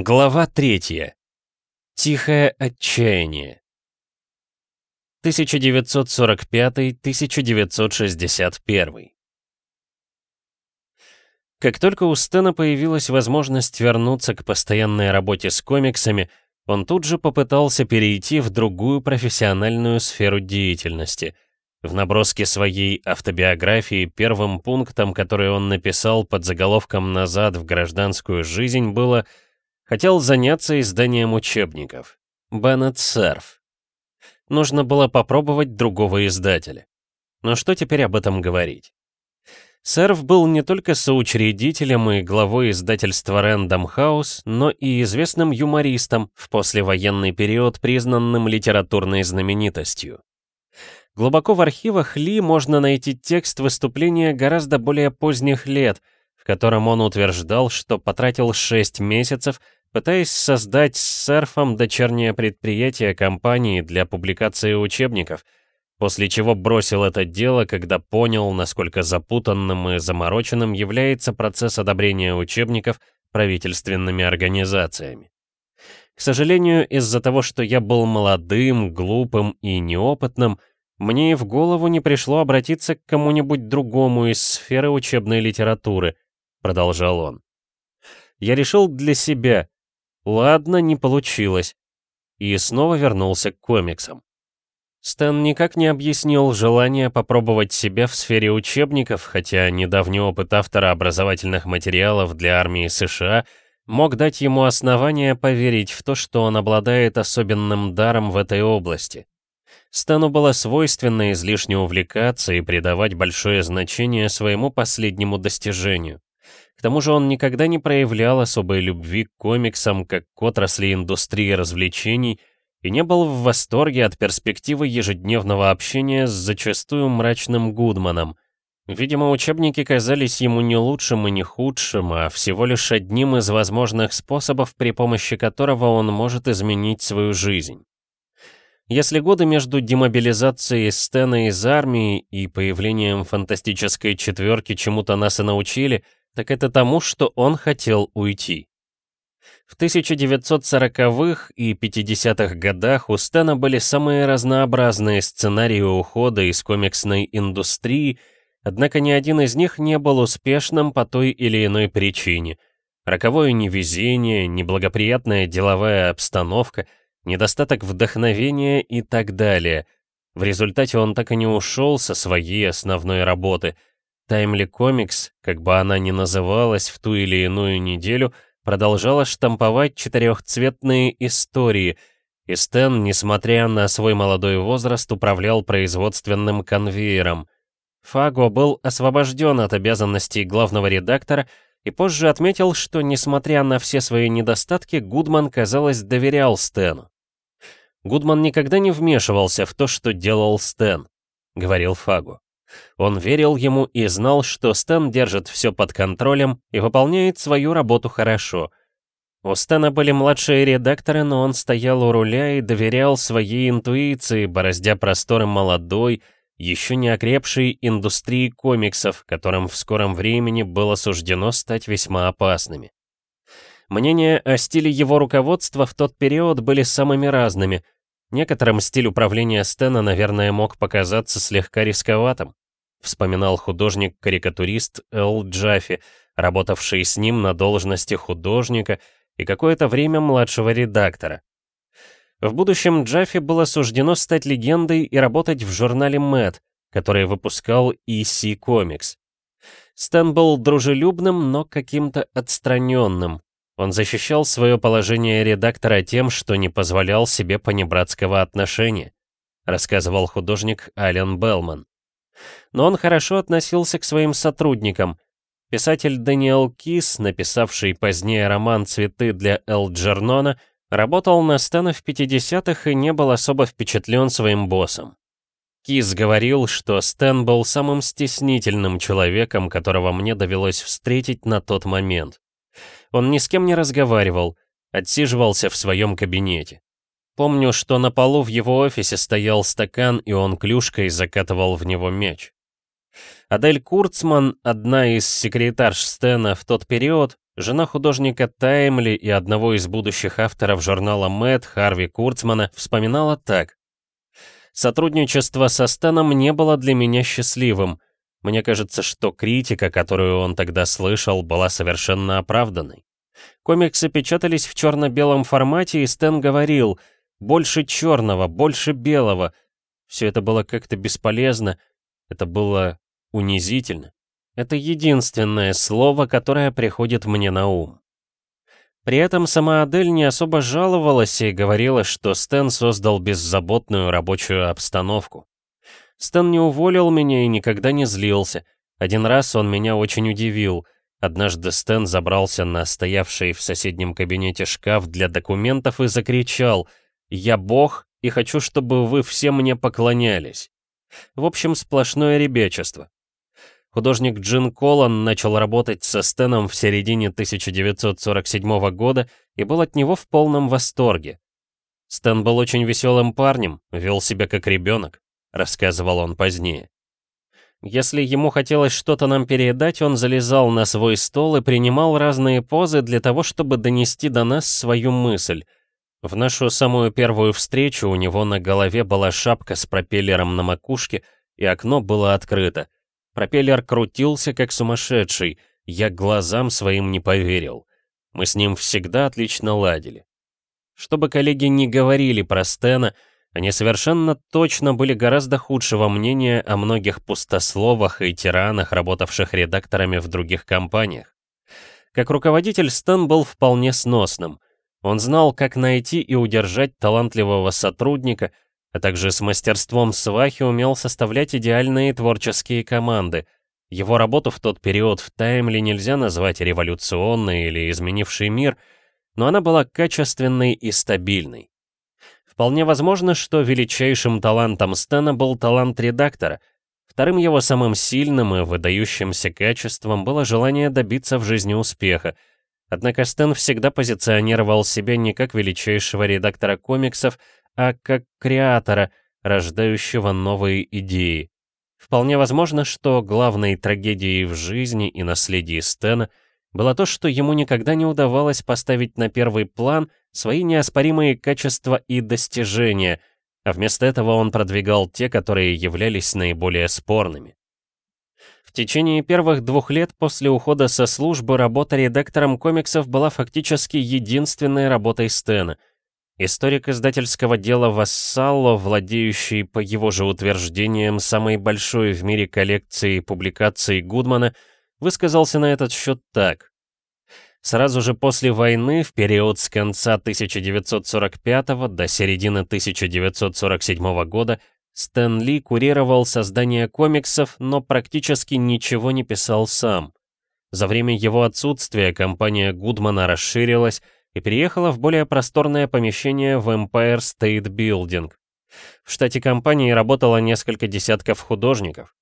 Глава третья. Тихое отчаяние. 1945-1961. Как только у Стэна появилась возможность вернуться к постоянной работе с комиксами, он тут же попытался перейти в другую профессиональную сферу деятельности. В наброске своей автобиографии первым пунктом, который он написал под заголовком «Назад в гражданскую жизнь» было «Хотел заняться изданием учебников». Беннет Серф. Нужно было попробовать другого издателя. Но что теперь об этом говорить? Серв был не только соучредителем и главой издательства Random House, но и известным юмористом, в послевоенный период признанным литературной знаменитостью. Глубоко в архивах Ли можно найти текст выступления гораздо более поздних лет, в котором он утверждал, что потратил 6 месяцев, пытаясь создать с серфом дочернее предприятие компании для публикации учебников — после чего бросил это дело, когда понял, насколько запутанным и замороченным является процесс одобрения учебников правительственными организациями. К сожалению, из-за того, что я был молодым, глупым и неопытным, мне и в голову не пришло обратиться к кому-нибудь другому из сферы учебной литературы, продолжал он. Я решил для себя, ладно, не получилось, и снова вернулся к комиксам. Стэн никак не объяснил желание попробовать себя в сфере учебников, хотя недавний опыт автора образовательных материалов для армии США мог дать ему основания поверить в то, что он обладает особенным даром в этой области. Стэну было свойственно излишне увлекаться и придавать большое значение своему последнему достижению. К тому же он никогда не проявлял особой любви к комиксам как к отрасли индустрии развлечений и не был в восторге от перспективы ежедневного общения с зачастую мрачным Гудманом. Видимо, учебники казались ему не лучшим и не худшим, а всего лишь одним из возможных способов, при помощи которого он может изменить свою жизнь. Если годы между демобилизацией Стена из армии и появлением фантастической четверки чему-то нас и научили, так это тому, что он хотел уйти. В 1940-х и 50-х годах у Стэна были самые разнообразные сценарии ухода из комиксной индустрии, однако ни один из них не был успешным по той или иной причине. Роковое невезение, неблагоприятная деловая обстановка, недостаток вдохновения и так далее. В результате он так и не ушел со своей основной работы. Timely Comics, как бы она ни называлась в ту или иную неделю — продолжала штамповать четырехцветные истории, и Стэн, несмотря на свой молодой возраст, управлял производственным конвейером. Фаго был освобожден от обязанностей главного редактора и позже отметил, что, несмотря на все свои недостатки, Гудман, казалось, доверял Стэну. Гудман никогда не вмешивался в то, что делал Стэн, говорил Фаго. Он верил ему и знал, что Стэн держит все под контролем и выполняет свою работу хорошо. У Стэна были младшие редакторы, но он стоял у руля и доверял своей интуиции, бороздя просторы молодой, еще не окрепшей индустрии комиксов, которым в скором времени было суждено стать весьма опасными. Мнения о стиле его руководства в тот период были самыми разными — Некоторым стиль управления Стена, наверное, мог показаться слегка рисковатым, вспоминал художник-карикатурист Эл Джаффи, работавший с ним на должности художника и какое-то время младшего редактора. В будущем Джаффи было суждено стать легендой и работать в журнале Mad, который выпускал EC Comics. Стэн был дружелюбным, но каким-то отстраненным, он защищал свое положение редактора тем, что не позволял себе понебратского отношения, рассказывал художник Ален Белман. Но он хорошо относился к своим сотрудникам. Писатель Даниэл Кис, написавший позднее роман «Цветы» для Эл Джернона, работал на Стэна в 50-х и не был особо впечатлен своим боссом. Кис говорил, что Стэн был самым стеснительным человеком, которого мне довелось встретить на тот момент. Он ни с кем не разговаривал, отсиживался в своем кабинете. Помню, что на полу в его офисе стоял стакан, и он клюшкой закатывал в него мяч. Адель Курцман, одна из секретарш Стена в тот период, жена художника Таймли и одного из будущих авторов журнала Мэтт Харви Курцмана, вспоминала так. «Сотрудничество со Стэном не было для меня счастливым. Мне кажется, что критика, которую он тогда слышал, была совершенно оправданной. Комиксы печатались в черно-белом формате, и Стэн говорил «больше черного, больше белого». Все это было как-то бесполезно, это было унизительно. Это единственное слово, которое приходит мне на ум. При этом сама Адель не особо жаловалась и говорила, что Стэн создал беззаботную рабочую обстановку. Стэн не уволил меня и никогда не злился. Один раз он меня очень удивил. Однажды Стэн забрался на стоявший в соседнем кабинете шкаф для документов и закричал «Я бог и хочу, чтобы вы все мне поклонялись». В общем, сплошное ребячество. Художник Джин Колан начал работать со Стэном в середине 1947 года и был от него в полном восторге. Стэн был очень веселым парнем, вел себя как ребенок, рассказывал он позднее. Если ему хотелось что-то нам передать, он залезал на свой стол и принимал разные позы для того, чтобы донести до нас свою мысль. В нашу самую первую встречу у него на голове была шапка с пропеллером на макушке, и окно было открыто. Пропеллер крутился как сумасшедший, я глазам своим не поверил. Мы с ним всегда отлично ладили. Чтобы коллеги не говорили про Стена, они совершенно точно были гораздо худшего мнения о многих пустословах и тиранах, работавших редакторами в других компаниях. Как руководитель Стэн был вполне сносным. Он знал, как найти и удержать талантливого сотрудника, а также с мастерством свахи умел составлять идеальные творческие команды. Его работу в тот период в Таймли нельзя назвать революционной или изменившей мир, но она была качественной и стабильной. Вполне возможно, что величайшим талантом Стэна был талант редактора. Вторым его самым сильным и выдающимся качеством было желание добиться в жизни успеха. Однако Стэн всегда позиционировал себя не как величайшего редактора комиксов, а как креатора, рождающего новые идеи. Вполне возможно, что главной трагедией в жизни и наследии Стэна было то, что ему никогда не удавалось поставить на первый план свои неоспоримые качества и достижения, а вместо этого он продвигал те, которые являлись наиболее спорными. В течение первых двух лет после ухода со службы работа редактором комиксов была фактически единственной работой Стэна — Историк издательского дела Вассалло, владеющий, по его же утверждениям, самой большой в мире коллекцией публикаций Гудмана, высказался на этот счет так. Сразу же после войны, в период с конца 1945 до середины 1947 года, Стэн Ли курировал создание комиксов, но практически ничего не писал сам. За время его отсутствия компания Гудмана расширилась, и переехала в более просторное помещение в Empire State Building. В штате компании работало несколько десятков художников.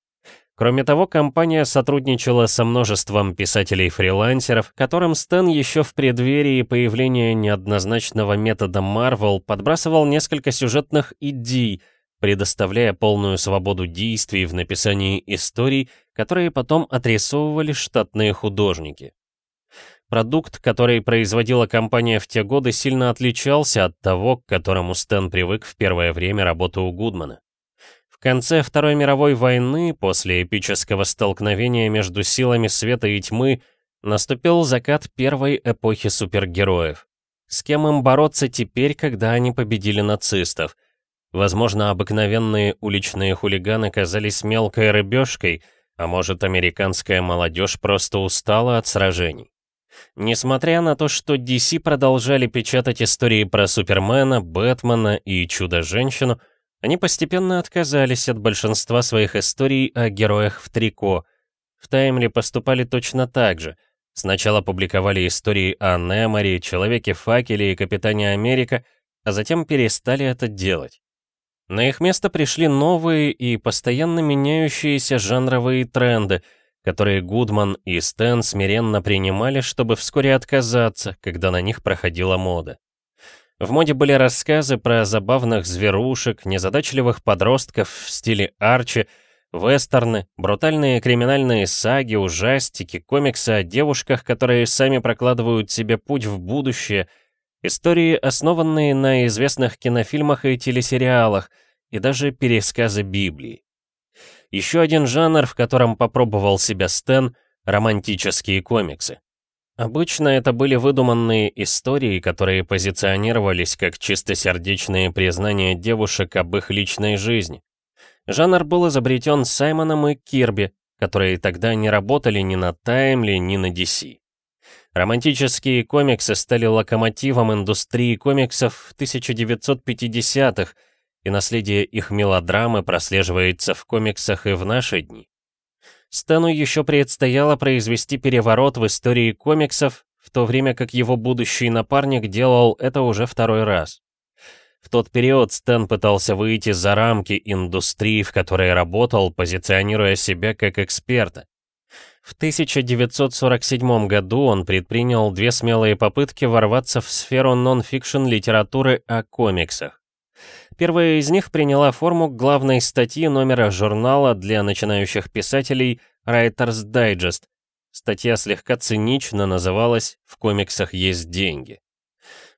Кроме того, компания сотрудничала со множеством писателей-фрилансеров, которым Стэн еще в преддверии появления неоднозначного метода Marvel подбрасывал несколько сюжетных идей, предоставляя полную свободу действий в написании историй, которые потом отрисовывали штатные художники. Продукт, который производила компания в те годы, сильно отличался от того, к которому Стэн привык в первое время работы у Гудмана. В конце Второй мировой войны, после эпического столкновения между силами света и тьмы, наступил закат первой эпохи супергероев. С кем им бороться теперь, когда они победили нацистов? Возможно, обыкновенные уличные хулиганы казались мелкой рыбешкой, а может, американская молодежь просто устала от сражений. Несмотря на то, что DC продолжали печатать истории про Супермена, Бэтмена и Чудо-женщину, они постепенно отказались от большинства своих историй о героях в трико. В Таймли поступали точно так же. Сначала публиковали истории о Неморе, Человеке-факеле и Капитане Америка, а затем перестали это делать. На их место пришли новые и постоянно меняющиеся жанровые тренды — которые Гудман и Стэн смиренно принимали, чтобы вскоре отказаться, когда на них проходила мода. В моде были рассказы про забавных зверушек, незадачливых подростков в стиле Арчи, вестерны, брутальные криминальные саги, ужастики, комиксы о девушках, которые сами прокладывают себе путь в будущее, истории, основанные на известных кинофильмах и телесериалах, и даже пересказы Библии. Еще один жанр, в котором попробовал себя Стэн — романтические комиксы. Обычно это были выдуманные истории, которые позиционировались как чистосердечные признания девушек об их личной жизни. Жанр был изобретен Саймоном и Кирби, которые тогда не работали ни на Таймли, ни на DC. Романтические комиксы стали локомотивом индустрии комиксов в 1950-х, и наследие их мелодрамы прослеживается в комиксах и в наши дни. Стэну еще предстояло произвести переворот в истории комиксов, в то время как его будущий напарник делал это уже второй раз. В тот период Стэн пытался выйти за рамки индустрии, в которой работал, позиционируя себя как эксперта. В 1947 году он предпринял две смелые попытки ворваться в сферу нон-фикшн литературы о комиксах. Первая из них приняла форму главной статьи номера журнала для начинающих писателей Writer's Digest. Статья слегка цинично называлась «В комиксах есть деньги».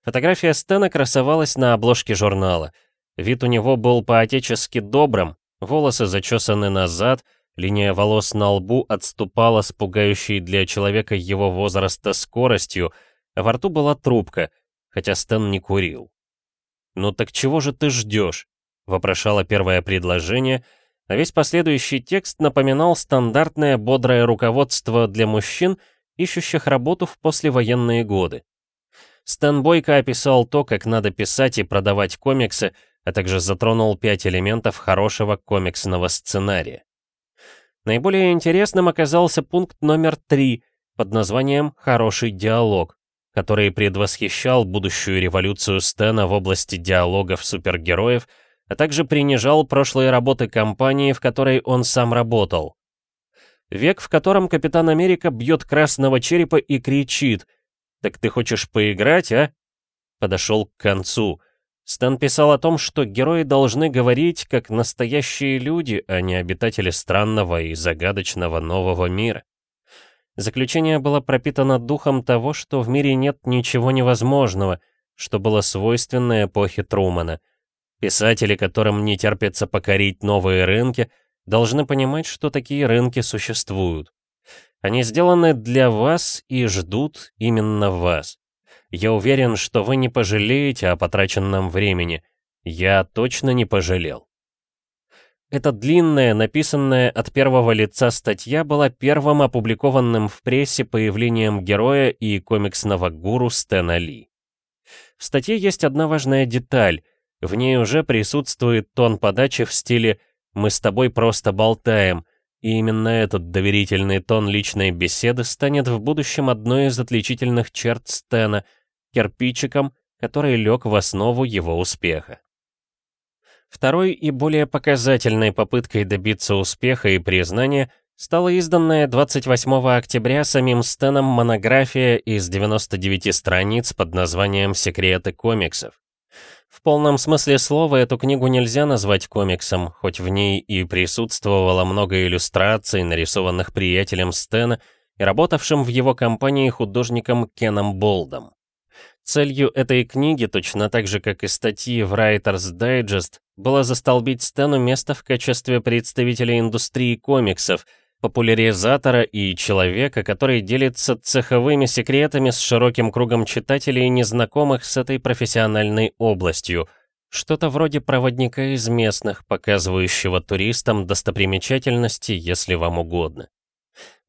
Фотография Стэна красовалась на обложке журнала. Вид у него был по-отечески добрым, волосы зачесаны назад, линия волос на лбу отступала с пугающей для человека его возраста скоростью, а во рту была трубка, хотя Стэн не курил. «Ну так чего же ты ждешь?» — вопрошало первое предложение, а весь последующий текст напоминал стандартное бодрое руководство для мужчин, ищущих работу в послевоенные годы. Стэн Бойко описал то, как надо писать и продавать комиксы, а также затронул пять элементов хорошего комиксного сценария. Наиболее интересным оказался пункт номер три под названием «Хороший диалог» который предвосхищал будущую революцию Стэна в области диалогов супергероев, а также принижал прошлые работы компании, в которой он сам работал. Век, в котором Капитан Америка бьет красного черепа и кричит «Так ты хочешь поиграть, а?» подошел к концу. Стэн писал о том, что герои должны говорить как настоящие люди, а не обитатели странного и загадочного нового мира. Заключение было пропитано духом того, что в мире нет ничего невозможного, что было свойственно эпохе Трумана. Писатели, которым не терпится покорить новые рынки, должны понимать, что такие рынки существуют. Они сделаны для вас и ждут именно вас. Я уверен, что вы не пожалеете о потраченном времени. Я точно не пожалел. Эта длинная, написанная от первого лица статья была первым опубликованным в прессе появлением героя и комиксного гуру Стэна Ли. В статье есть одна важная деталь. В ней уже присутствует тон подачи в стиле «мы с тобой просто болтаем», и именно этот доверительный тон личной беседы станет в будущем одной из отличительных черт Стэна, кирпичиком, который лег в основу его успеха. Второй и более показательной попыткой добиться успеха и признания стала изданная 28 октября самим Стэном монография из 99 страниц под названием «Секреты комиксов». В полном смысле слова эту книгу нельзя назвать комиксом, хоть в ней и присутствовало много иллюстраций, нарисованных приятелем Стэна и работавшим в его компании художником Кеном Болдом. Целью этой книги, точно так же, как и статьи в Writer's Digest, было застолбить Стэну место в качестве представителя индустрии комиксов, популяризатора и человека, который делится цеховыми секретами с широким кругом читателей, незнакомых с этой профессиональной областью. Что-то вроде проводника из местных, показывающего туристам достопримечательности, если вам угодно.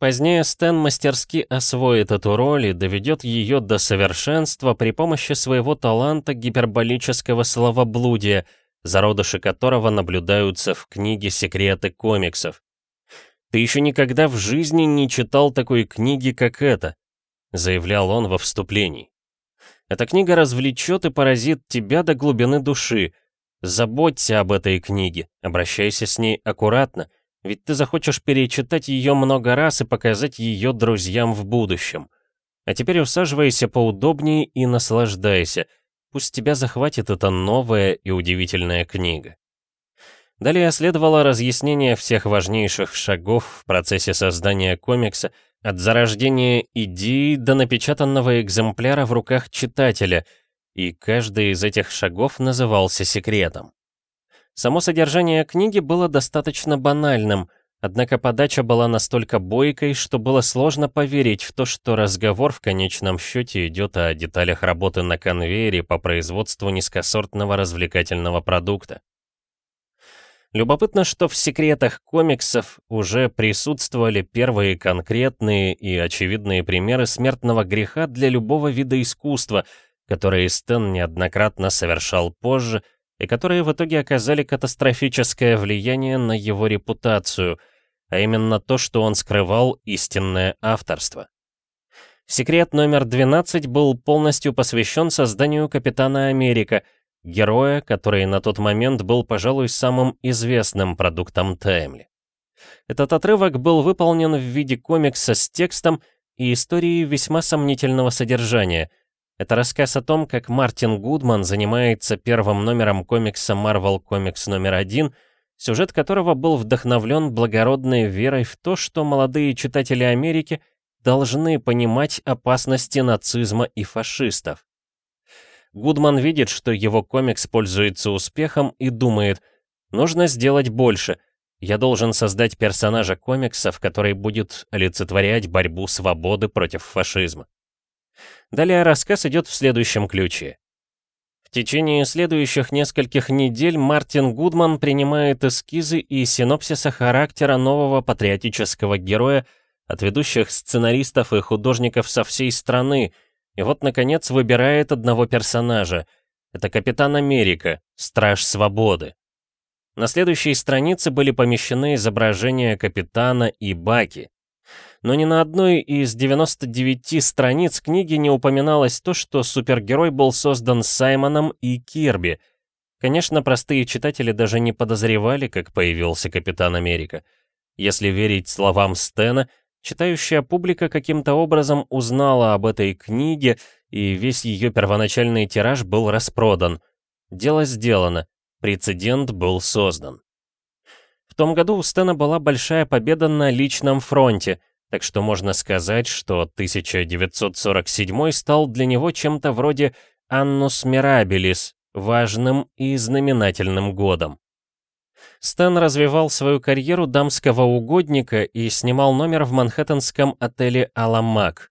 Позднее Стэн мастерски освоит эту роль и доведет ее до совершенства при помощи своего таланта гиперболического словоблудия, зародыши которого наблюдаются в книге «Секреты комиксов». «Ты еще никогда в жизни не читал такой книги, как эта», — заявлял он во вступлении. «Эта книга развлечет и поразит тебя до глубины души. Заботься об этой книге, обращайся с ней аккуратно» Ведь ты захочешь перечитать ее много раз и показать ее друзьям в будущем. А теперь усаживайся поудобнее и наслаждайся. Пусть тебя захватит эта новая и удивительная книга. Далее следовало разъяснение всех важнейших шагов в процессе создания комикса, от зарождения идеи до напечатанного экземпляра в руках читателя, и каждый из этих шагов назывался секретом. Само содержание книги было достаточно банальным, однако подача была настолько бойкой, что было сложно поверить в то, что разговор в конечном счете идет о деталях работы на конвейере по производству низкосортного развлекательного продукта. Любопытно, что в секретах комиксов уже присутствовали первые конкретные и очевидные примеры смертного греха для любого вида искусства, которые Стэн неоднократно совершал позже, и которые в итоге оказали катастрофическое влияние на его репутацию, а именно то, что он скрывал истинное авторство. Секрет номер 12 был полностью посвящен созданию Капитана Америка — героя, который на тот момент был, пожалуй, самым известным продуктом Таймли. Этот отрывок был выполнен в виде комикса с текстом и историей весьма сомнительного содержания. Это рассказ о том, как Мартин Гудман занимается первым номером комикса Marvel Comics номер один, сюжет которого был вдохновлен благородной верой в то, что молодые читатели Америки должны понимать опасности нацизма и фашистов. Гудман видит, что его комикс пользуется успехом и думает, нужно сделать больше. Я должен создать персонажа комиксов, который будет олицетворять борьбу свободы против фашизма. Далее рассказ идет в следующем ключе. В течение следующих нескольких недель Мартин Гудман принимает эскизы и синопсиса характера нового патриотического героя от ведущих сценаристов и художников со всей страны, и вот, наконец, выбирает одного персонажа. Это Капитан Америка, Страж Свободы. На следующей странице были помещены изображения Капитана и Баки. Но ни на одной из 99 страниц книги не упоминалось то, что супергерой был создан Саймоном и Кирби. Конечно, простые читатели даже не подозревали, как появился Капитан Америка. Если верить словам Стена, Читающая публика каким-то образом узнала об этой книге, и весь ее первоначальный тираж был распродан. Дело сделано, прецедент был создан. В том году у Стена была большая победа на личном фронте, так что можно сказать, что 1947 стал для него чем-то вроде «Аннус Мирабелис», важным и знаменательным годом. Стэн развивал свою карьеру дамского угодника и снимал номер в манхэттенском отеле «Аламак».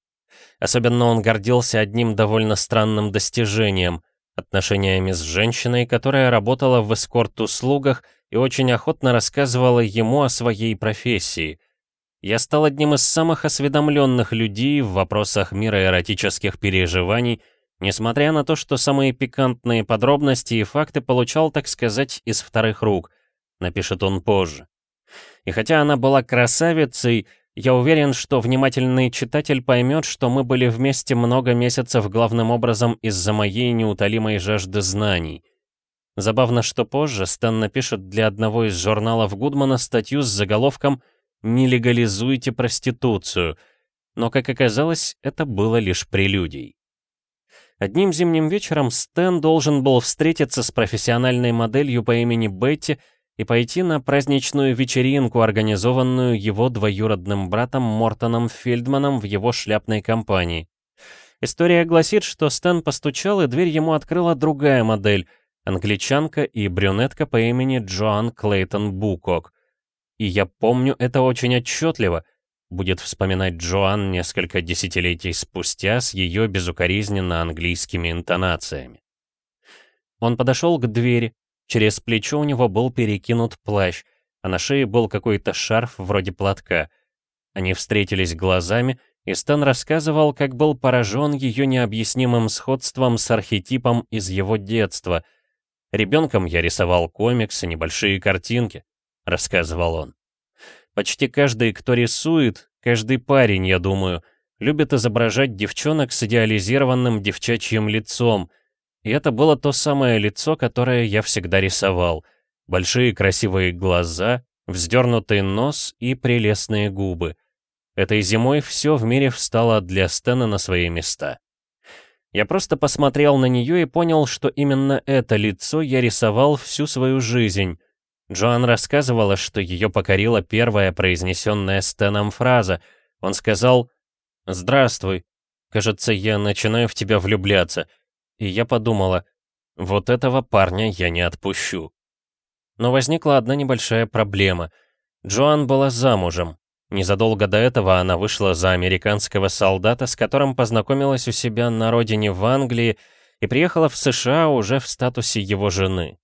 Особенно он гордился одним довольно странным достижением — отношениями с женщиной, которая работала в эскорт-услугах и очень охотно рассказывала ему о своей профессии. Я стал одним из самых осведомленных людей в вопросах мира эротических переживаний, несмотря на то, что самые пикантные подробности и факты получал, так сказать, из вторых рук — напишет он позже. И хотя она была красавицей, я уверен, что внимательный читатель поймет, что мы были вместе много месяцев главным образом из-за моей неутолимой жажды знаний. Забавно, что позже Стэн напишет для одного из журналов Гудмана статью с заголовком «Не легализуйте проституцию», но, как оказалось, это было лишь прелюдией. Одним зимним вечером Стэн должен был встретиться с профессиональной моделью по имени Бетти и пойти на праздничную вечеринку, организованную его двоюродным братом Мортоном Фельдманом в его шляпной компании. История гласит, что Стэн постучал, и дверь ему открыла другая модель, англичанка и брюнетка по имени Джоан Клейтон Букок. И я помню это очень отчетливо, будет вспоминать Джоан несколько десятилетий спустя с ее безукоризненно английскими интонациями. Он подошел к двери, Через плечо у него был перекинут плащ, а на шее был какой-то шарф вроде платка. Они встретились глазами, и Стэн рассказывал, как был поражен ее необъяснимым сходством с архетипом из его детства. «Ребенком я рисовал комиксы, небольшие картинки», — рассказывал он. «Почти каждый, кто рисует, каждый парень, я думаю, любит изображать девчонок с идеализированным девчачьим лицом, и это было то самое лицо, которое я всегда рисовал. Большие красивые глаза, вздернутый нос и прелестные губы. Этой зимой все в мире встало для Стэна на свои места. Я просто посмотрел на нее и понял, что именно это лицо я рисовал всю свою жизнь. Джоан рассказывала, что ее покорила первая произнесенная Стэном фраза. Он сказал «Здравствуй. Кажется, я начинаю в тебя влюбляться». И я подумала, вот этого парня я не отпущу. Но возникла одна небольшая проблема. Джоан была замужем. Незадолго до этого она вышла за американского солдата, с которым познакомилась у себя на родине в Англии и приехала в США уже в статусе его жены.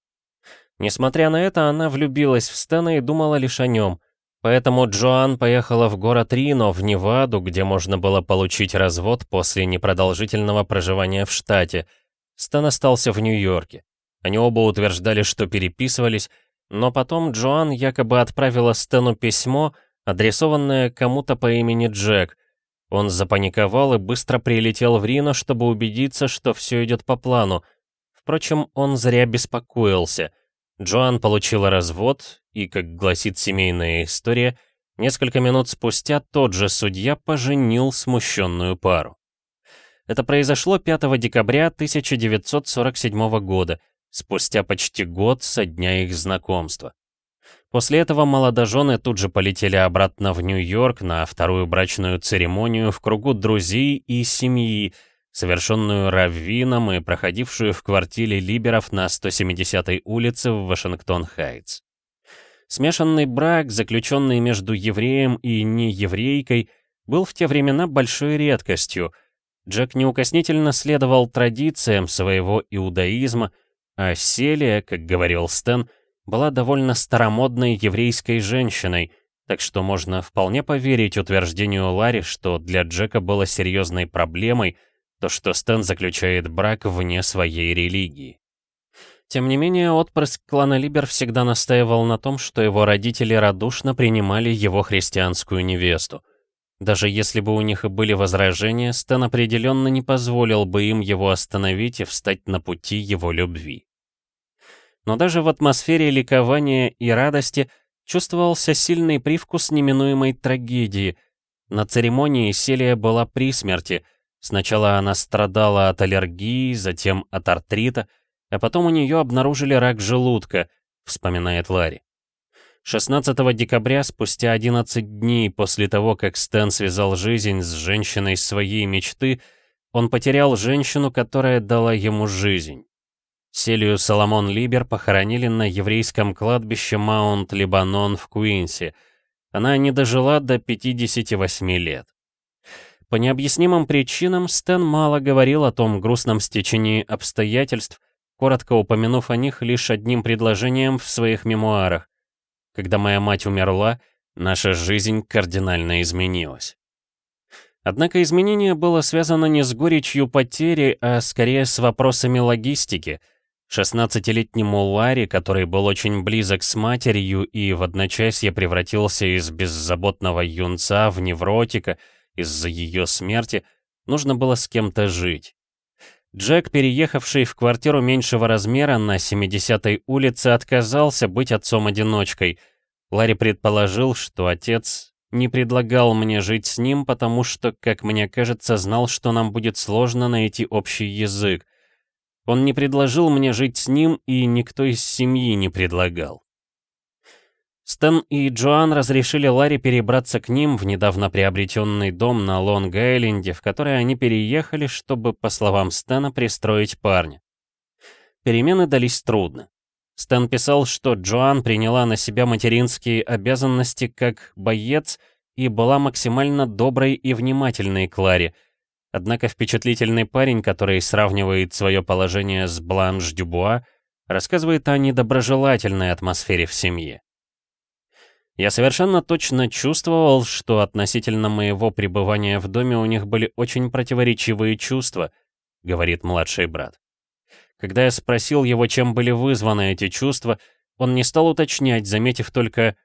Несмотря на это, она влюбилась в Стэна и думала лишь о нем. Поэтому Джоан поехала в город Рино, в Неваду, где можно было получить развод после непродолжительного проживания в штате. Стэн остался в Нью-Йорке. Они оба утверждали, что переписывались, но потом Джоан якобы отправила Стэну письмо, адресованное кому-то по имени Джек. Он запаниковал и быстро прилетел в Рино, чтобы убедиться, что все идет по плану. Впрочем, он зря беспокоился — Джоан получила развод, и, как гласит семейная история, несколько минут спустя тот же судья поженил смущенную пару. Это произошло 5 декабря 1947 года, спустя почти год со дня их знакомства. После этого молодожены тут же полетели обратно в Нью-Йорк на вторую брачную церемонию в кругу друзей и семьи, совершенную Раввином и проходившую в квартире Либеров на 170-й улице в Вашингтон-Хайтс. Смешанный брак, заключенный между евреем и нееврейкой, был в те времена большой редкостью. Джек неукоснительно следовал традициям своего иудаизма, а Селия, как говорил Стэн, была довольно старомодной еврейской женщиной, так что можно вполне поверить утверждению Ларри, что для Джека было серьезной проблемой — то, что Стэн заключает брак вне своей религии. Тем не менее, отпрыск клана Либер всегда настаивал на том, что его родители радушно принимали его христианскую невесту. Даже если бы у них и были возражения, Стэн определенно не позволил бы им его остановить и встать на пути его любви. Но даже в атмосфере ликования и радости чувствовался сильный привкус неминуемой трагедии. На церемонии Селия была при смерти — Сначала она страдала от аллергии, затем от артрита, а потом у нее обнаружили рак желудка, вспоминает Ларри. 16 декабря, спустя 11 дней после того, как Стэн связал жизнь с женщиной своей мечты, он потерял женщину, которая дала ему жизнь. Селию Соломон Либер похоронили на еврейском кладбище Маунт-Либанон в Куинсе. Она не дожила до 58 лет. По необъяснимым причинам Стэн мало говорил о том грустном стечении обстоятельств, коротко упомянув о них лишь одним предложением в своих мемуарах. Когда моя мать умерла, наша жизнь кардинально изменилась. Однако изменение было связано не с горечью потери, а скорее с вопросами логистики. 16-летнему Ларри, который был очень близок с матерью и в одночасье превратился из беззаботного юнца в невротика — из-за ее смерти нужно было с кем-то жить. Джек, переехавший в квартиру меньшего размера на 70-й улице, отказался быть отцом-одиночкой. Ларри предположил, что отец не предлагал мне жить с ним, потому что, как мне кажется, знал, что нам будет сложно найти общий язык. Он не предложил мне жить с ним, и никто из семьи не предлагал. Стэн и Джоан разрешили Ларри перебраться к ним в недавно приобретенный дом на Лонг-Айленде, в который они переехали, чтобы, по словам Стэна, пристроить парня. Перемены дались трудно. Стэн писал, что Джоан приняла на себя материнские обязанности как боец и была максимально доброй и внимательной к Ларе. Однако впечатлительный парень, который сравнивает свое положение с Бланш Дюбуа, рассказывает о недоброжелательной атмосфере в семье. Я совершенно точно чувствовал, что относительно моего пребывания в доме у них были очень противоречивые чувства, говорит младший брат. Когда я спросил его, чем были вызваны эти чувства, он не стал уточнять, заметив только,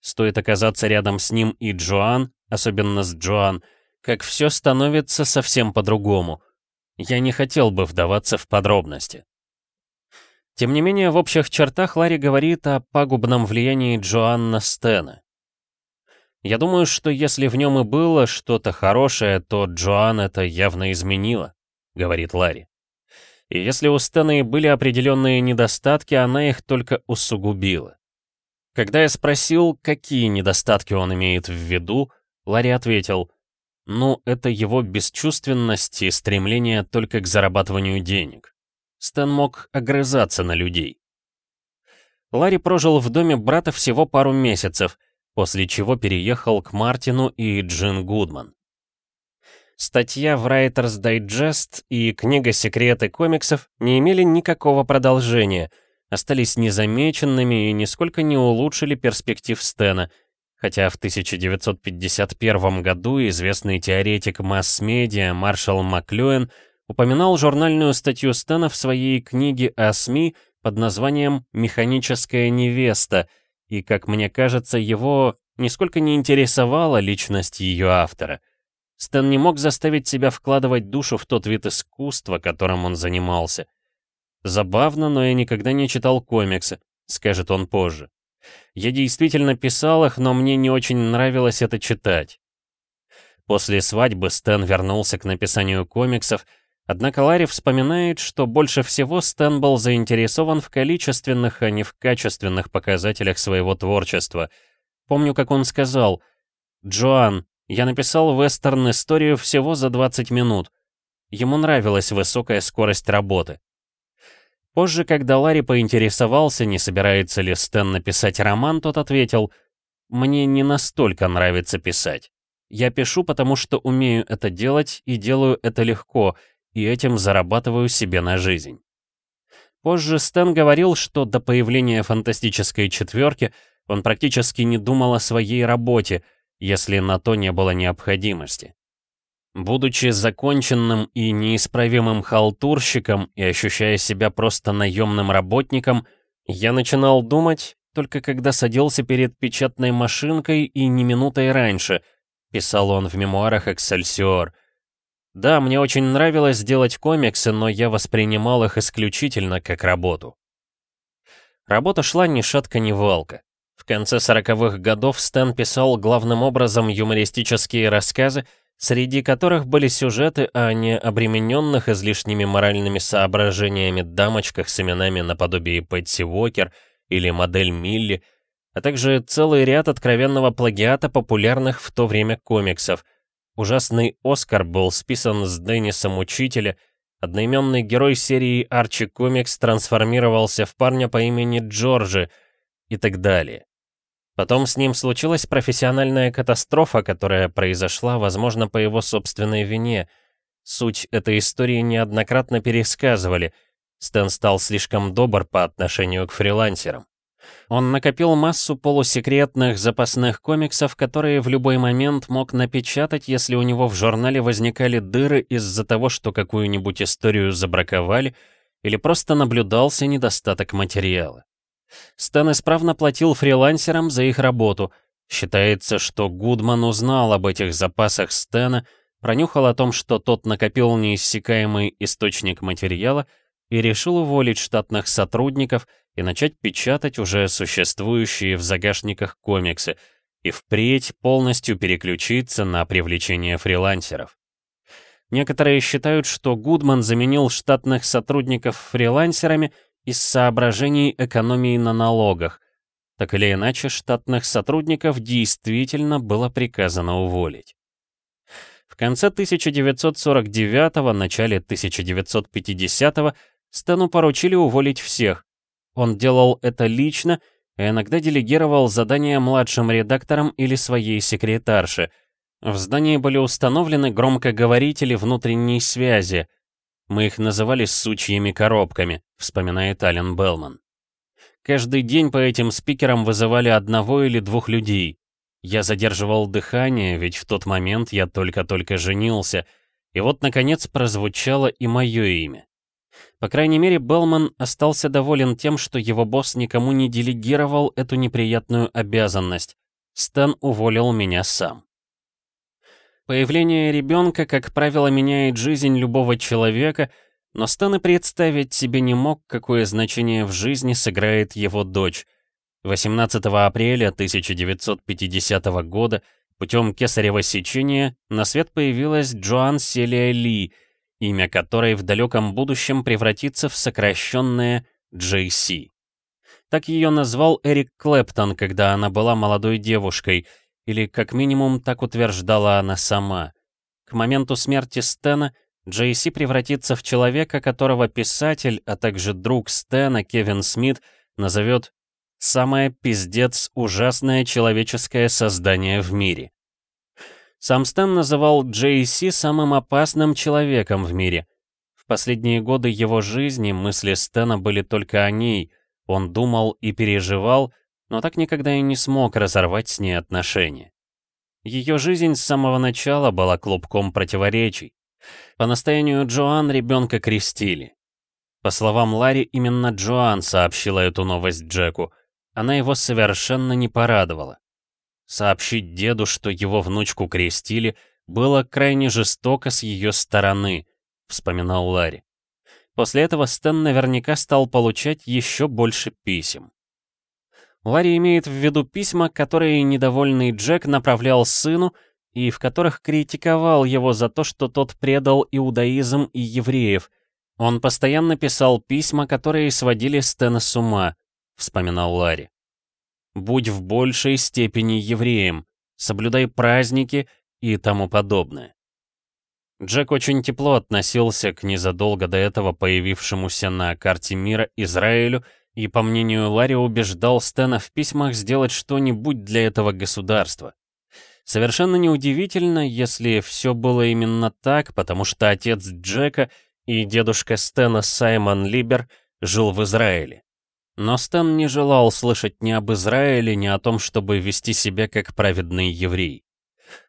стоит оказаться рядом с ним и Джоан, особенно с Джоан, как все становится совсем по-другому. Я не хотел бы вдаваться в подробности. Тем не менее, в общих чертах Ларри говорит о пагубном влиянии Джоанна Стена. Я думаю, что если в нем и было что-то хорошее, то Джоан это явно изменила, говорит Ларри. И если у Стена и были определенные недостатки, она их только усугубила. Когда я спросил, какие недостатки он имеет в виду, Ларри ответил, ну, это его бесчувственность и стремление только к зарабатыванию денег. Стэн мог огрызаться на людей. Ларри прожил в доме брата всего пару месяцев, после чего переехал к Мартину и Джин Гудман. Статья в Writer's Digest и книга «Секреты комиксов» не имели никакого продолжения, остались незамеченными и нисколько не улучшили перспектив Стена, хотя в 1951 году известный теоретик масс-медиа Маршал Маклюэн упоминал журнальную статью Стена в своей книге о СМИ под названием «Механическая невеста», и, как мне кажется, его нисколько не интересовала личность ее автора. Стэн не мог заставить себя вкладывать душу в тот вид искусства, которым он занимался. «Забавно, но я никогда не читал комиксы», — скажет он позже. «Я действительно писал их, но мне не очень нравилось это читать». После свадьбы Стэн вернулся к написанию комиксов, однако Ларри вспоминает, что больше всего Стэн был заинтересован в количественных, а не в качественных показателях своего творчества. Помню, как он сказал, «Джоан, я написал вестерн-историю всего за 20 минут. Ему нравилась высокая скорость работы. Позже, когда Ларри поинтересовался, не собирается ли Стэн написать роман, тот ответил, «Мне не настолько нравится писать. Я пишу, потому что умею это делать и делаю это легко, и этим зарабатываю себе на жизнь». Позже Стэн говорил, что до появления фантастической четверки он практически не думал о своей работе, если на то не было необходимости. Будучи законченным и неисправимым халтурщиком и ощущая себя просто наемным работником, я начинал думать, только когда садился перед печатной машинкой и не минутой раньше, писал он в мемуарах «Эксельсиор». Да, мне очень нравилось делать комиксы, но я воспринимал их исключительно как работу. Работа шла ни шатка, ни валка. В конце 40-х годов Стэн писал главным образом юмористические рассказы, среди которых были сюжеты о необремененных излишними моральными соображениями дамочках с именами наподобие Пэтси Уокер или модель Милли, а также целый ряд откровенного плагиата популярных в то время комиксов. Ужасный Оскар был списан с Деннисом Учителя, одноименный герой серии Арчи Комикс трансформировался в парня по имени Джорджи и так далее. Потом с ним случилась профессиональная катастрофа, которая произошла, возможно, по его собственной вине. Суть этой истории неоднократно пересказывали. Стэн стал слишком добр по отношению к фрилансерам. Он накопил массу полусекретных запасных комиксов, которые в любой момент мог напечатать, если у него в журнале возникали дыры из-за того, что какую-нибудь историю забраковали, или просто наблюдался недостаток материала. Стэн исправно платил фрилансерам за их работу. Считается, что Гудман узнал об этих запасах Стэна, пронюхал о том, что тот накопил неиссякаемый источник материала и решил уволить штатных сотрудников и начать печатать уже существующие в загашниках комиксы и впредь полностью переключиться на привлечение фрилансеров. Некоторые считают, что Гудман заменил штатных сотрудников фрилансерами — из соображений экономии на налогах. Так или иначе, штатных сотрудников действительно было приказано уволить. В конце 1949-го, начале 1950-го Стэну поручили уволить всех. Он делал это лично и иногда делегировал задания младшим редакторам или своей секретарше. В здании были установлены громкоговорители внутренней связи — мы их называли «сучьими коробками», вспоминает Ален Белман. Каждый день по этим спикерам вызывали одного или двух людей. Я задерживал дыхание, ведь в тот момент я только-только женился, и вот, наконец, прозвучало и мое имя. По крайней мере, Белман остался доволен тем, что его босс никому не делегировал эту неприятную обязанность. Стэн уволил меня сам. Появление ребенка, как правило, меняет жизнь любого человека, но Стэн и представить себе не мог, какое значение в жизни сыграет его дочь. 18 апреля 1950 года путем кесарево сечения на свет появилась Джоан Селия Ли, имя которой в далеком будущем превратится в сокращенное JC. Так ее назвал Эрик Клэптон, когда она была молодой девушкой, или как минимум так утверждала она сама. К моменту смерти Стена Джейси превратится в человека, которого писатель, а также друг Стена Кевин Смит назовет «самое пиздец ужасное человеческое создание в мире». Сам Стэн называл Джейси самым опасным человеком в мире. В последние годы его жизни мысли Стэна были только о ней. Он думал и переживал, но так никогда и не смог разорвать с ней отношения. Ее жизнь с самого начала была клубком противоречий. По настоянию Джоан ребенка крестили. По словам Ларри, именно Джоан сообщила эту новость Джеку. Она его совершенно не порадовала. Сообщить деду, что его внучку крестили, было крайне жестоко с ее стороны, вспоминал Ларри. После этого Стэн наверняка стал получать еще больше писем. Ларри имеет в виду письма, которые недовольный Джек направлял сыну, и в которых критиковал его за то, что тот предал иудаизм и евреев. Он постоянно писал письма, которые сводили Стэна с ума, вспоминал Ларри будь в большей степени евреем, соблюдай праздники и тому подобное. Джек очень тепло относился к незадолго до этого появившемуся на карте мира Израилю и, по мнению Ларри, убеждал Стэна в письмах сделать что-нибудь для этого государства. Совершенно неудивительно, если все было именно так, потому что отец Джека и дедушка Стэна Саймон Либер жил в Израиле. Но Стэн не желал слышать ни об Израиле, ни о том, чтобы вести себя как праведный еврей.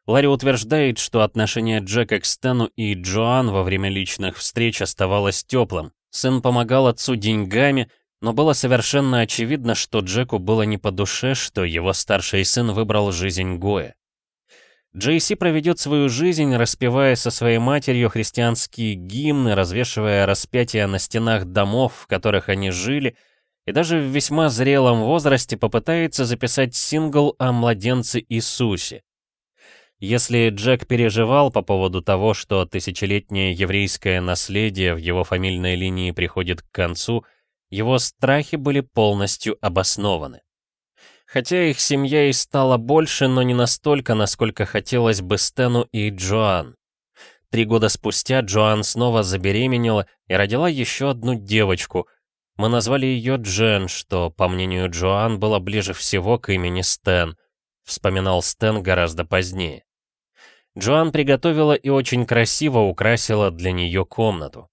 Ларри утверждает, что отношение Джека к Стэну и Джоан во время личных встреч оставалось теплым. Сын помогал отцу деньгами, но было совершенно очевидно, что Джеку было не по душе, что его старший сын выбрал жизнь Гоя. Джейси проведет свою жизнь, распевая со своей матерью христианские гимны, развешивая распятия на стенах домов, в которых они жили, и даже в весьма зрелом возрасте попытается записать сингл о младенце Иисусе. Если Джек переживал по поводу того, что тысячелетнее еврейское наследие в его фамильной линии приходит к концу, его страхи были полностью обоснованы. Хотя их семья и стала больше, но не настолько, насколько хотелось бы Стэну и Джоан. Три года спустя Джоан снова забеременела и родила еще одну девочку — мы назвали ее Джен, что, по мнению Джоан, было ближе всего к имени Стэн. Вспоминал Стэн гораздо позднее. Джоан приготовила и очень красиво украсила для нее комнату.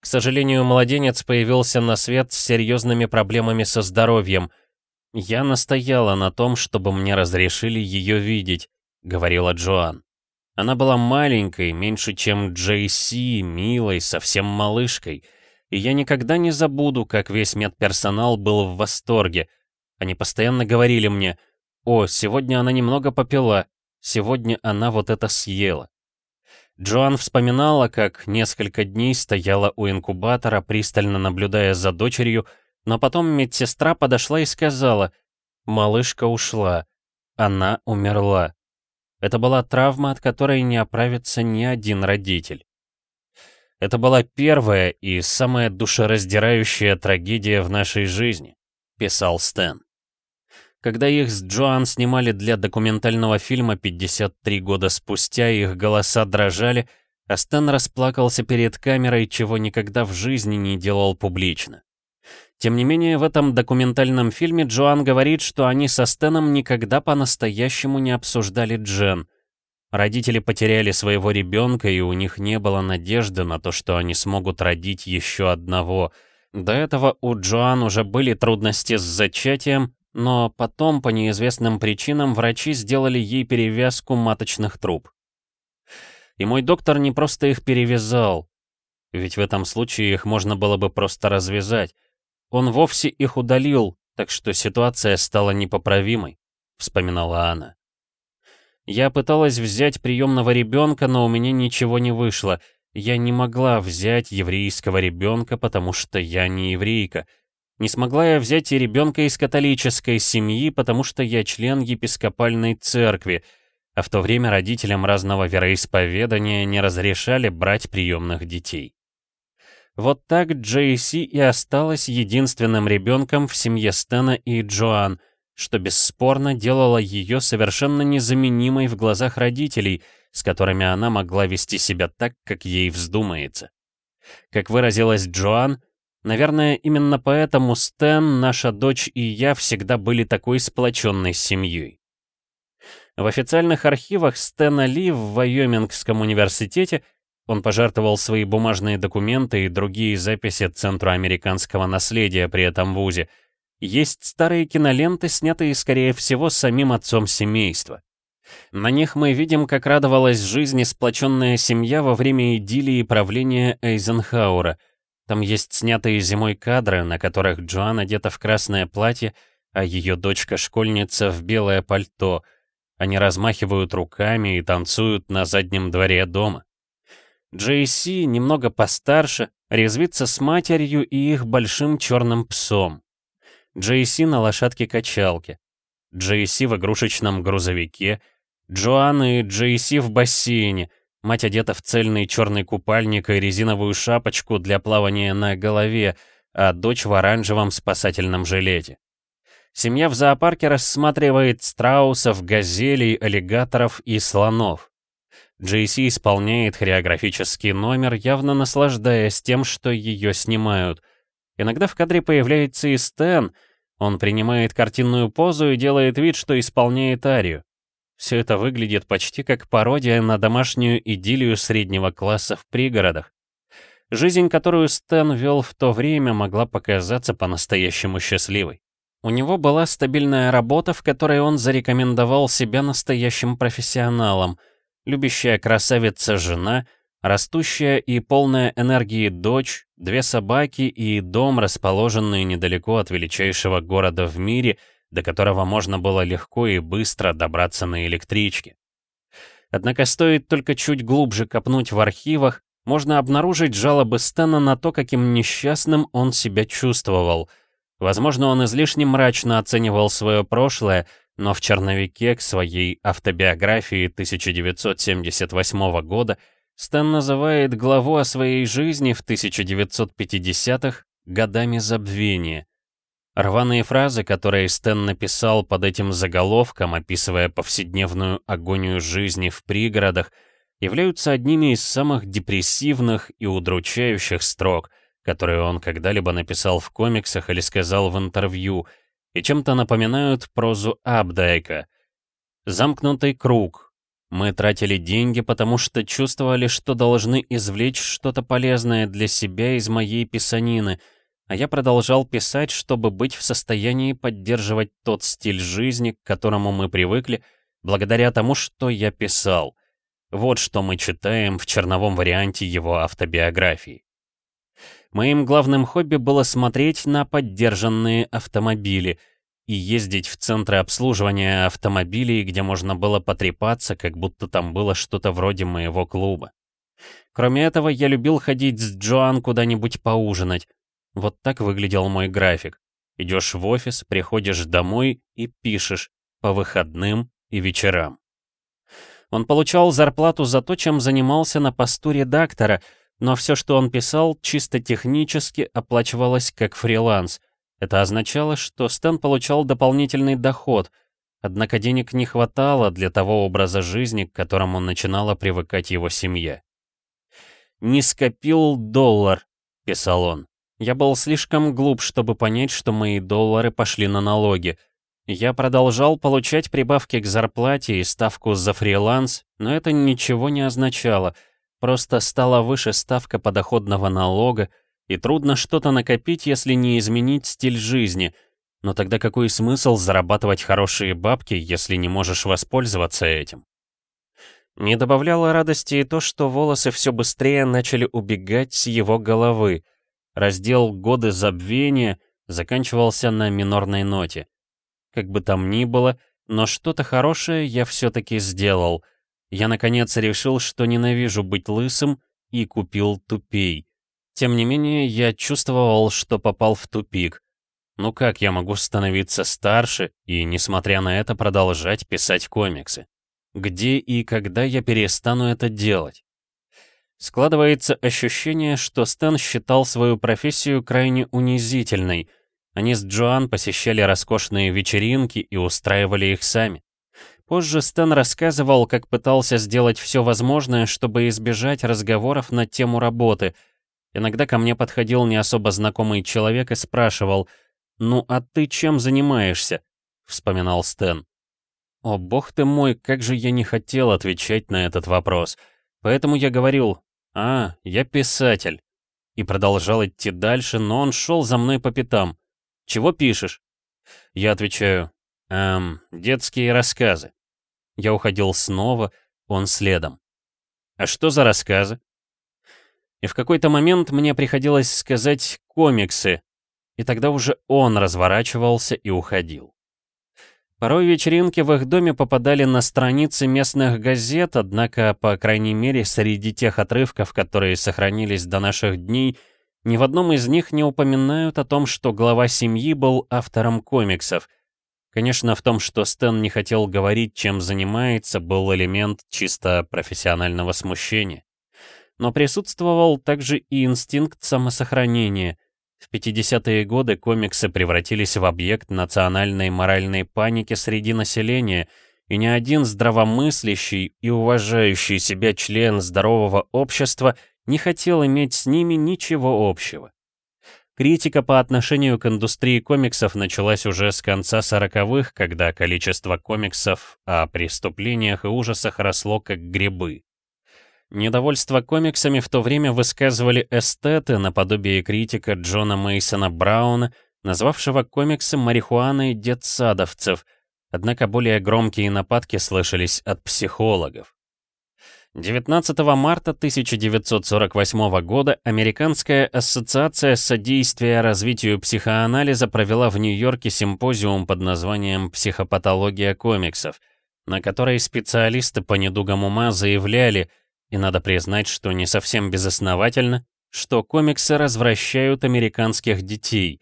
К сожалению, младенец появился на свет с серьезными проблемами со здоровьем. «Я настояла на том, чтобы мне разрешили ее видеть», — говорила Джоан. Она была маленькой, меньше, чем Джейси, милой, совсем малышкой — и я никогда не забуду, как весь медперсонал был в восторге. Они постоянно говорили мне, «О, сегодня она немного попила, сегодня она вот это съела». Джоан вспоминала, как несколько дней стояла у инкубатора, пристально наблюдая за дочерью, но потом медсестра подошла и сказала, «Малышка ушла. Она умерла». Это была травма, от которой не оправится ни один родитель. Это была первая и самая душераздирающая трагедия в нашей жизни, писал Стэн. Когда их с Джоан снимали для документального фильма 53 года спустя, их голоса дрожали, а Стэн расплакался перед камерой, чего никогда в жизни не делал публично. Тем не менее, в этом документальном фильме Джоан говорит, что они со Стэном никогда по-настоящему не обсуждали Джен. Родители потеряли своего ребенка, и у них не было надежды на то, что они смогут родить еще одного. До этого у Джоан уже были трудности с зачатием, но потом, по неизвестным причинам, врачи сделали ей перевязку маточных труб. И мой доктор не просто их перевязал, ведь в этом случае их можно было бы просто развязать. Он вовсе их удалил, так что ситуация стала непоправимой, вспоминала она. Я пыталась взять приемного ребенка, но у меня ничего не вышло. Я не могла взять еврейского ребенка, потому что я не еврейка. Не смогла я взять и ребенка из католической семьи, потому что я член епископальной церкви, а в то время родителям разного вероисповедания не разрешали брать приемных детей. Вот так Джейси и осталась единственным ребенком в семье Стэна и Джоан, что бесспорно делало ее совершенно незаменимой в глазах родителей, с которыми она могла вести себя так, как ей вздумается. Как выразилась Джоан, наверное, именно поэтому Стэн, наша дочь и я всегда были такой сплоченной семьей. В официальных архивах Стэна Ли в Вайомингском университете он пожертвовал свои бумажные документы и другие записи Центру американского наследия при этом вузе. Есть старые киноленты, снятые, скорее всего, самим отцом семейства. На них мы видим, как радовалась жизни сплоченная семья во время идиллии правления Эйзенхауэра. Там есть снятые зимой кадры, на которых Джоан одета в красное платье, а ее дочка-школьница в белое пальто. Они размахивают руками и танцуют на заднем дворе дома. Джейси, немного постарше, резвится с матерью и их большим черным псом. Джейси на лошадке-качалке. Джейси в игрушечном грузовике. Джоан и Джейси в бассейне. Мать одета в цельный черный купальник и резиновую шапочку для плавания на голове, а дочь в оранжевом спасательном жилете. Семья в зоопарке рассматривает страусов, газелей, аллигаторов и слонов. Джейси исполняет хореографический номер, явно наслаждаясь тем, что ее снимают. Иногда в кадре появляется и Стэн. Он принимает картинную позу и делает вид, что исполняет арию. Все это выглядит почти как пародия на домашнюю идиллию среднего класса в пригородах. Жизнь, которую Стэн вел в то время, могла показаться по-настоящему счастливой. У него была стабильная работа, в которой он зарекомендовал себя настоящим профессионалом — любящая красавица-жена, растущая и полная энергии дочь, две собаки и дом, расположенный недалеко от величайшего города в мире, до которого можно было легко и быстро добраться на электричке. Однако стоит только чуть глубже копнуть в архивах, можно обнаружить жалобы Стэна на то, каким несчастным он себя чувствовал. Возможно, он излишне мрачно оценивал свое прошлое, но в черновике к своей автобиографии 1978 года Стэн называет главу о своей жизни в 1950-х годами забвения. Рваные фразы, которые Стэн написал под этим заголовком, описывая повседневную агонию жизни в пригородах, являются одними из самых депрессивных и удручающих строк, которые он когда-либо написал в комиксах или сказал в интервью — и чем-то напоминают прозу Абдайка. Замкнутый круг. Мы тратили деньги, потому что чувствовали, что должны извлечь что-то полезное для себя из моей писанины, а я продолжал писать, чтобы быть в состоянии поддерживать тот стиль жизни, к которому мы привыкли, благодаря тому, что я писал. Вот что мы читаем в черновом варианте его автобиографии. Моим главным хобби было смотреть на поддержанные автомобили и ездить в центры обслуживания автомобилей, где можно было потрепаться, как будто там было что-то вроде моего клуба. Кроме этого, я любил ходить с Джоан куда-нибудь поужинать. Вот так выглядел мой график. Идешь в офис, приходишь домой и пишешь по выходным и вечерам. Он получал зарплату за то, чем занимался на посту редактора — но все, что он писал, чисто технически оплачивалось как фриланс. Это означало, что Стэн получал дополнительный доход, однако денег не хватало для того образа жизни, к которому начинала привыкать его семья. «Не скопил доллар», — писал он. «Я был слишком глуп, чтобы понять, что мои доллары пошли на налоги. Я продолжал получать прибавки к зарплате и ставку за фриланс, но это ничего не означало — Просто стала выше ставка подоходного налога, и трудно что-то накопить, если не изменить стиль жизни. Но тогда какой смысл зарабатывать хорошие бабки, если не можешь воспользоваться этим? Не добавляло радости и то, что волосы все быстрее начали убегать с его головы. Раздел «Годы забвения» заканчивался на минорной ноте. Как бы там ни было, но что-то хорошее я все-таки сделал — я наконец решил, что ненавижу быть лысым, и купил тупей. Тем не менее, я чувствовал, что попал в тупик. Ну как я могу становиться старше и, несмотря на это, продолжать писать комиксы? Где и когда я перестану это делать? Складывается ощущение, что Стэн считал свою профессию крайне унизительной. Они с Джоан посещали роскошные вечеринки и устраивали их сами. Позже Стэн рассказывал, как пытался сделать все возможное, чтобы избежать разговоров на тему работы. Иногда ко мне подходил не особо знакомый человек и спрашивал, «Ну а ты чем занимаешься?» — вспоминал Стэн. О, бог ты мой, как же я не хотел отвечать на этот вопрос. Поэтому я говорил, «А, я писатель». И продолжал идти дальше, но он шел за мной по пятам. «Чего пишешь?» Я отвечаю, «Эм, детские рассказы». Я уходил снова, он следом. «А что за рассказы?» И в какой-то момент мне приходилось сказать «комиксы», и тогда уже он разворачивался и уходил. Порой вечеринки в их доме попадали на страницы местных газет, однако, по крайней мере, среди тех отрывков, которые сохранились до наших дней, ни в одном из них не упоминают о том, что глава семьи был автором комиксов. Конечно, в том, что Стэн не хотел говорить, чем занимается, был элемент чисто профессионального смущения. Но присутствовал также и инстинкт самосохранения — в 50-е годы комиксы превратились в объект национальной моральной паники среди населения, и ни один здравомыслящий и уважающий себя член здорового общества не хотел иметь с ними ничего общего. Критика по отношению к индустрии комиксов началась уже с конца 40-х, когда количество комиксов о преступлениях и ужасах росло как грибы. Недовольство комиксами в то время высказывали эстеты наподобие критика Джона Мейсона Брауна, назвавшего комиксы марихуаной детсадовцев, однако более громкие нападки слышались от психологов. 19 марта 1948 года Американская ассоциация содействия развитию психоанализа провела в Нью-Йорке симпозиум под названием «Психопатология комиксов», на которой специалисты по недугам ума заявляли – и надо признать, что не совсем безосновательно, что комиксы развращают американских детей.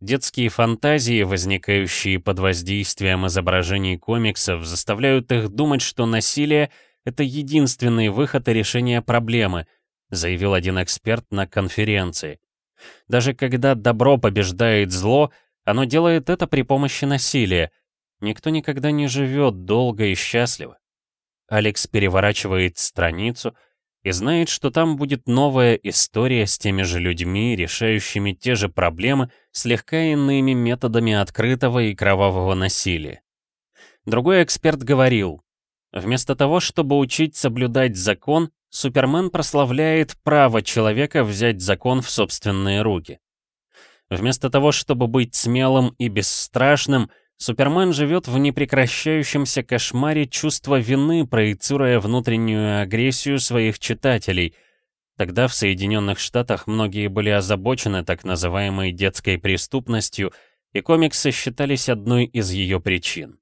Детские фантазии, возникающие под воздействием изображений комиксов, заставляют их думать, что насилие — это единственный выход и решение проблемы, заявил один эксперт на конференции. Даже когда добро побеждает зло, оно делает это при помощи насилия. Никто никогда не живет долго и счастливо. Алекс переворачивает страницу и знает, что там будет новая история с теми же людьми, решающими те же проблемы слегка иными методами открытого и кровавого насилия. Другой эксперт говорил, вместо того, чтобы учить соблюдать закон, Супермен прославляет право человека взять закон в собственные руки. Вместо того, чтобы быть смелым и бесстрашным — Супермен живет в непрекращающемся кошмаре чувства вины, проецируя внутреннюю агрессию своих читателей. Тогда в Соединенных Штатах многие были озабочены так называемой детской преступностью, и комиксы считались одной из ее причин.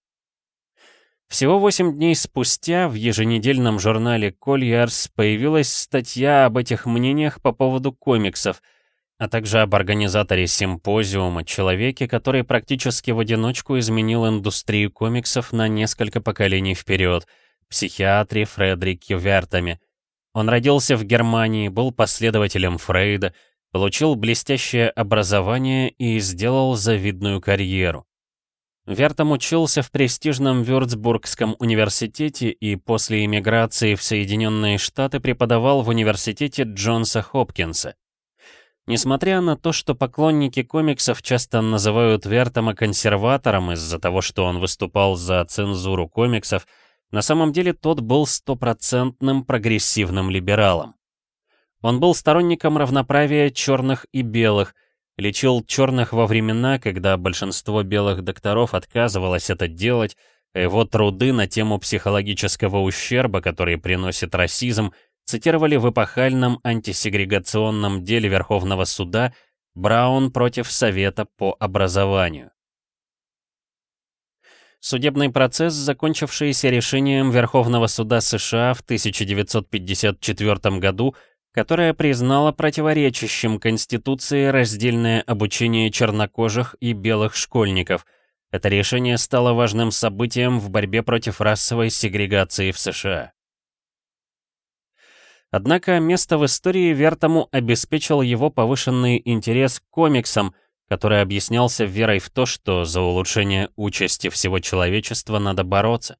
Всего восемь дней спустя в еженедельном журнале «Кольярс» появилась статья об этих мнениях по поводу комиксов — а также об организаторе симпозиума, человеке, который практически в одиночку изменил индустрию комиксов на несколько поколений вперед, психиатре Фредерике Вертами. Он родился в Германии, был последователем Фрейда, получил блестящее образование и сделал завидную карьеру. Вертом учился в престижном Вюрцбургском университете и после эмиграции в Соединенные Штаты преподавал в университете Джонса Хопкинса. Несмотря на то, что поклонники комиксов часто называют Вертома консерватором из-за того, что он выступал за цензуру комиксов, на самом деле тот был стопроцентным прогрессивным либералом. Он был сторонником равноправия черных и белых, лечил черных во времена, когда большинство белых докторов отказывалось это делать, а его труды на тему психологического ущерба, который приносит расизм, цитировали в эпохальном антисегрегационном деле Верховного суда Браун против Совета по образованию. Судебный процесс, закончившийся решением Верховного суда США в 1954 году, которое признало противоречащим Конституции раздельное обучение чернокожих и белых школьников. Это решение стало важным событием в борьбе против расовой сегрегации в США. Однако место в истории Вертому обеспечил его повышенный интерес к комиксам, который объяснялся верой в то, что за улучшение участи всего человечества надо бороться.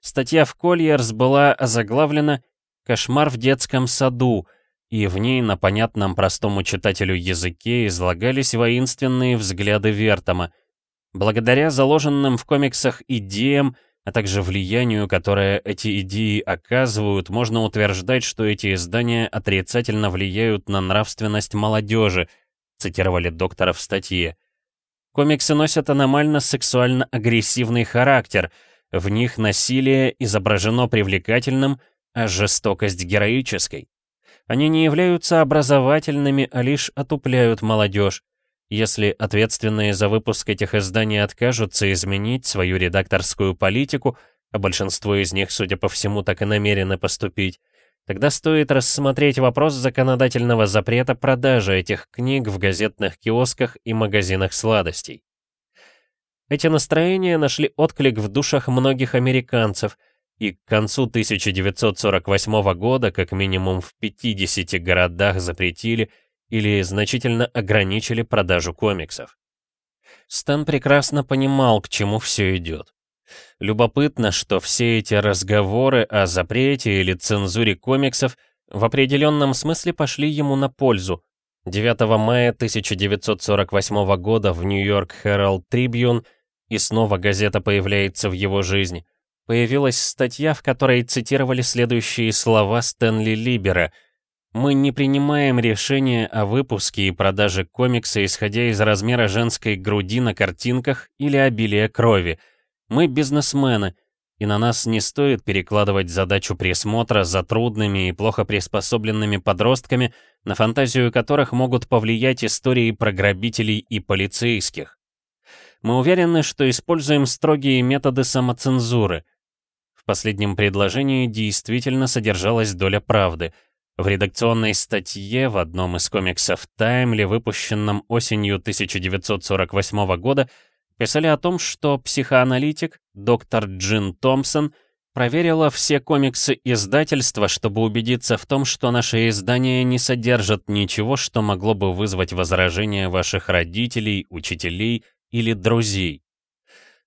Статья в Кольерс была озаглавлена «Кошмар в детском саду», и в ней на понятном простому читателю языке излагались воинственные взгляды Вертома. Благодаря заложенным в комиксах идеям, а также влиянию, которое эти идеи оказывают, можно утверждать, что эти издания отрицательно влияют на нравственность молодежи, цитировали доктора в статье. Комиксы носят аномально сексуально-агрессивный характер, в них насилие изображено привлекательным, а жестокость героической. Они не являются образовательными, а лишь отупляют молодежь. Если ответственные за выпуск этих изданий откажутся изменить свою редакторскую политику, а большинство из них, судя по всему, так и намерены поступить, тогда стоит рассмотреть вопрос законодательного запрета продажи этих книг в газетных киосках и магазинах сладостей. Эти настроения нашли отклик в душах многих американцев – и к концу 1948 года как минимум в 50 городах запретили или значительно ограничили продажу комиксов. Стэн прекрасно понимал, к чему все идет. Любопытно, что все эти разговоры о запрете или цензуре комиксов в определенном смысле пошли ему на пользу. 9 мая 1948 года в Нью-Йорк Herald Tribune и снова газета появляется в его жизни – появилась статья, в которой цитировали следующие слова Стэнли Либера. «Мы не принимаем решения о выпуске и продаже комикса, исходя из размера женской груди на картинках или обилия крови. Мы бизнесмены, и на нас не стоит перекладывать задачу присмотра за трудными и плохо приспособленными подростками, на фантазию которых могут повлиять истории про грабителей и полицейских. Мы уверены, что используем строгие методы самоцензуры — последнем предложении действительно содержалась доля правды. В редакционной статье в одном из комиксов «Таймли», выпущенном осенью 1948 года, писали о том, что психоаналитик доктор Джин Томпсон проверила все комиксы издательства, чтобы убедиться в том, что наши издания не содержат ничего, что могло бы вызвать возражения ваших родителей, учителей или друзей.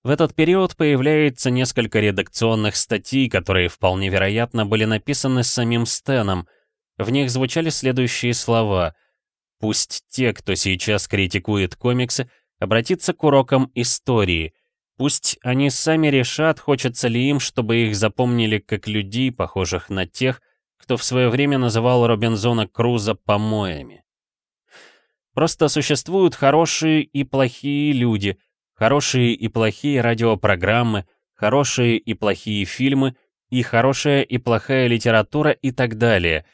В этот период появляется несколько редакционных статей, которые вполне вероятно были написаны самим Стэном. В них звучали следующие слова «Пусть те, кто сейчас критикует комиксы, обратятся к урокам истории. Пусть они сами решат, хочется ли им, чтобы их запомнили как людей, похожих на тех, кто в свое время называл Робинзона Круза помоями. Просто существуют хорошие и плохие люди — Хорошие и плохие радиопрограммы, хорошие и плохие фильмы и хорошая и плохая литература и так далее.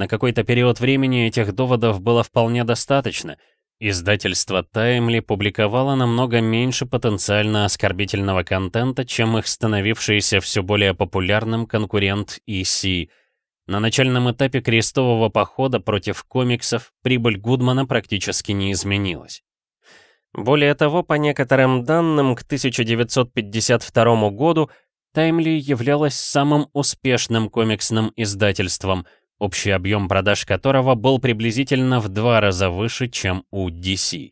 На какой-то период времени этих доводов было вполне достаточно. Издательство Timely публиковало намного меньше потенциально оскорбительного контента, чем их становившийся все более популярным конкурент EC. На начальном этапе крестового похода против комиксов прибыль Гудмана практически не изменилась. Более того, по некоторым данным, к 1952 году Таймли являлась самым успешным комиксным издательством, общий объем продаж которого был приблизительно в два раза выше, чем у DC.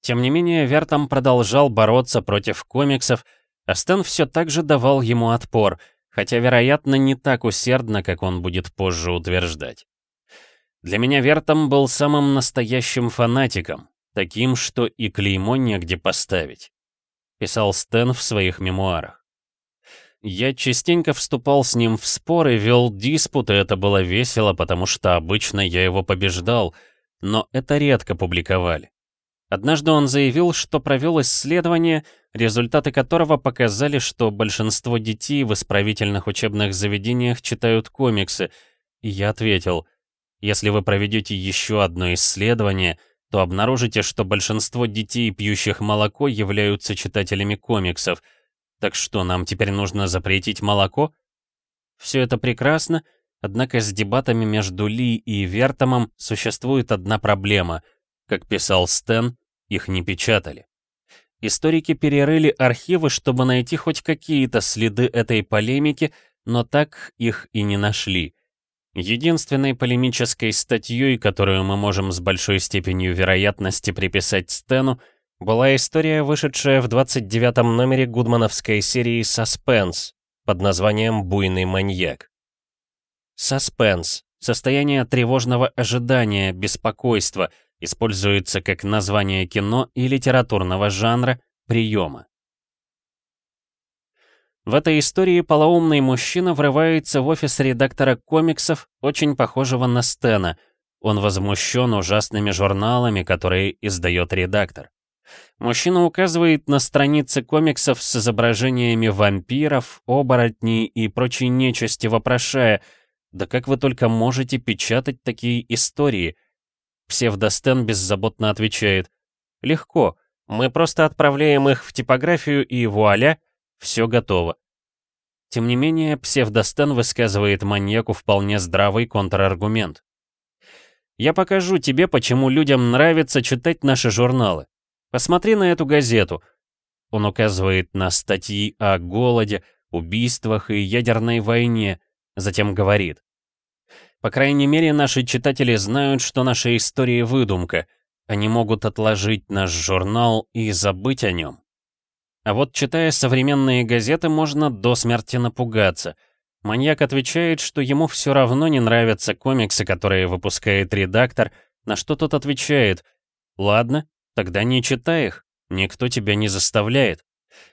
Тем не менее, Вертом продолжал бороться против комиксов, а Стэн все так же давал ему отпор, хотя, вероятно, не так усердно, как он будет позже утверждать. Для меня Вертом был самым настоящим фанатиком, таким, что и клеймо негде поставить», — писал Стэн в своих мемуарах. Я частенько вступал с ним в споры, вел диспуты, это было весело, потому что обычно я его побеждал, но это редко публиковали. Однажды он заявил, что провел исследование, результаты которого показали, что большинство детей в исправительных учебных заведениях читают комиксы, и я ответил, если вы проведете еще одно исследование — то обнаружите, что большинство детей, пьющих молоко, являются читателями комиксов. Так что, нам теперь нужно запретить молоко? Все это прекрасно, однако с дебатами между Ли и Вертомом существует одна проблема. Как писал Стэн, их не печатали. Историки перерыли архивы, чтобы найти хоть какие-то следы этой полемики, но так их и не нашли. Единственной полемической статьей, которую мы можем с большой степенью вероятности приписать Стэну, была история, вышедшая в 29-м номере гудмановской серии «Саспенс» под названием «Буйный маньяк». «Саспенс» — состояние тревожного ожидания, беспокойства, используется как название кино и литературного жанра, приема. В этой истории полоумный мужчина врывается в офис редактора комиксов, очень похожего на Стена. Он возмущен ужасными журналами, которые издает редактор. Мужчина указывает на страницы комиксов с изображениями вампиров, оборотней и прочей нечисти, вопрошая, «Да как вы только можете печатать такие истории?» Псевдостен беззаботно отвечает, «Легко, мы просто отправляем их в типографию и вуаля, все готово. Тем не менее, псевдостен высказывает маньяку вполне здравый контраргумент. «Я покажу тебе, почему людям нравится читать наши журналы. Посмотри на эту газету». Он указывает на статьи о голоде, убийствах и ядерной войне, затем говорит. «По крайней мере, наши читатели знают, что наша история выдумка. Они могут отложить наш журнал и забыть о нем». А вот читая современные газеты, можно до смерти напугаться. Маньяк отвечает, что ему все равно не нравятся комиксы, которые выпускает редактор, на что тот отвечает, «Ладно, тогда не читай их, никто тебя не заставляет.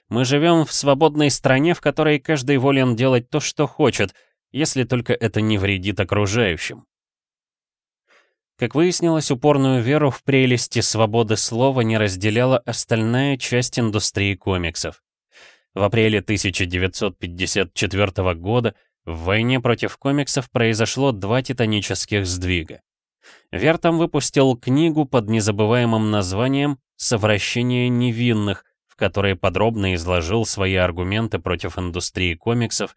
Мы живем в свободной стране, в которой каждый волен делать то, что хочет, если только это не вредит окружающим». Как выяснилось, упорную веру в прелести свободы слова не разделяла остальная часть индустрии комиксов. В апреле 1954 года в войне против комиксов произошло два титанических сдвига. Вертом выпустил книгу под незабываемым названием «Совращение невинных», в которой подробно изложил свои аргументы против индустрии комиксов,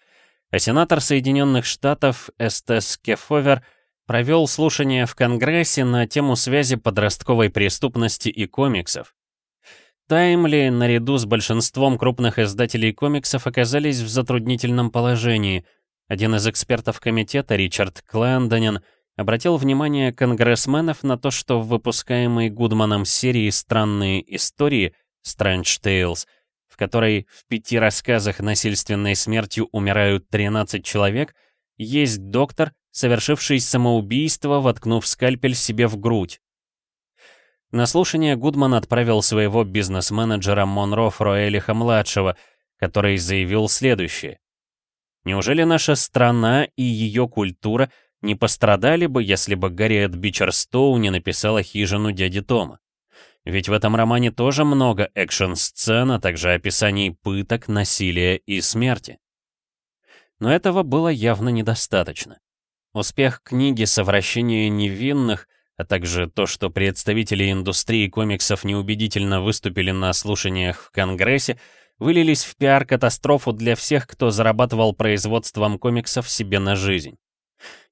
а сенатор Соединенных Штатов Эстес Кефовер – провел слушание в Конгрессе на тему связи подростковой преступности и комиксов. Таймли, наряду с большинством крупных издателей комиксов, оказались в затруднительном положении. Один из экспертов комитета, Ричард Клэндонин, обратил внимание конгрессменов на то, что в выпускаемой Гудманом серии «Странные истории» Strange Tales, в которой в пяти рассказах насильственной смертью умирают 13 человек, есть доктор, совершивший самоубийство, воткнув скальпель себе в грудь. На слушание Гудман отправил своего бизнес-менеджера Монро Фроэлиха-младшего, который заявил следующее. Неужели наша страна и ее культура не пострадали бы, если бы Гарриет Бичерстоу не написала «Хижину дяди Тома»? Ведь в этом романе тоже много экшн-сцен, а также описаний пыток, насилия и смерти. Но этого было явно недостаточно. Успех книги «Совращение невинных», а также то, что представители индустрии комиксов неубедительно выступили на слушаниях в Конгрессе, вылились в пиар-катастрофу для всех, кто зарабатывал производством комиксов себе на жизнь.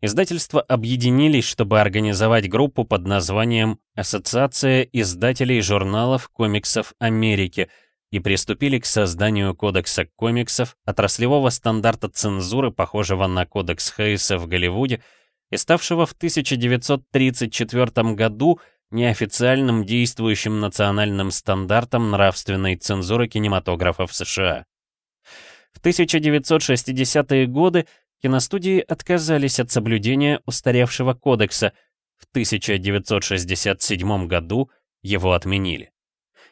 Издательства объединились, чтобы организовать группу под названием «Ассоциация издателей журналов комиксов Америки», и приступили к созданию кодекса комиксов, отраслевого стандарта цензуры, похожего на кодекс Хейса в Голливуде, и ставшего в 1934 году неофициальным действующим национальным стандартом нравственной цензуры кинематографа в США. В 1960-е годы киностудии отказались от соблюдения устаревшего кодекса, в 1967 году его отменили.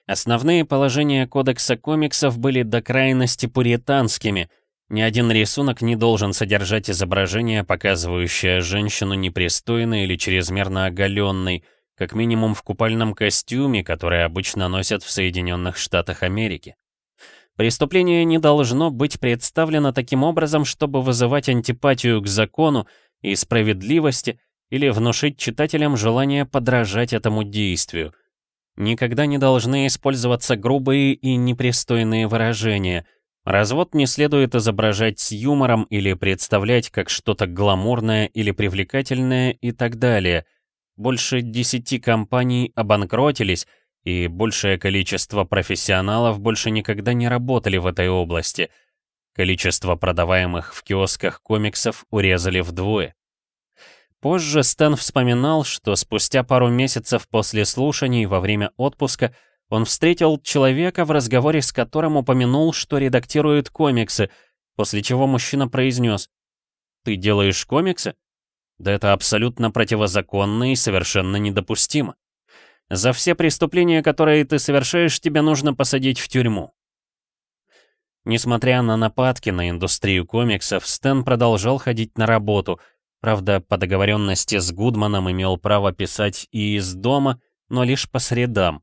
Основные положения кодекса комиксов были до крайности пуританскими. Ни один рисунок не должен содержать изображение, показывающее женщину непристойной или чрезмерно оголенной, как минимум в купальном костюме, который обычно носят в Соединенных Штатах Америки. Преступление не должно быть представлено таким образом, чтобы вызывать антипатию к закону и справедливости или внушить читателям желание подражать этому действию. Никогда не должны использоваться грубые и непристойные выражения. Развод не следует изображать с юмором или представлять как что-то гламурное или привлекательное и так далее. Больше десяти компаний обанкротились, и большее количество профессионалов больше никогда не работали в этой области. Количество продаваемых в киосках комиксов урезали вдвое. Позже Стэн вспоминал, что спустя пару месяцев после слушаний во время отпуска он встретил человека, в разговоре с которым упомянул, что редактирует комиксы, после чего мужчина произнес «Ты делаешь комиксы? Да это абсолютно противозаконно и совершенно недопустимо. За все преступления, которые ты совершаешь, тебя нужно посадить в тюрьму». Несмотря на нападки на индустрию комиксов, Стэн продолжал ходить на работу — Правда, по договоренности с Гудманом имел право писать и из дома, но лишь по средам.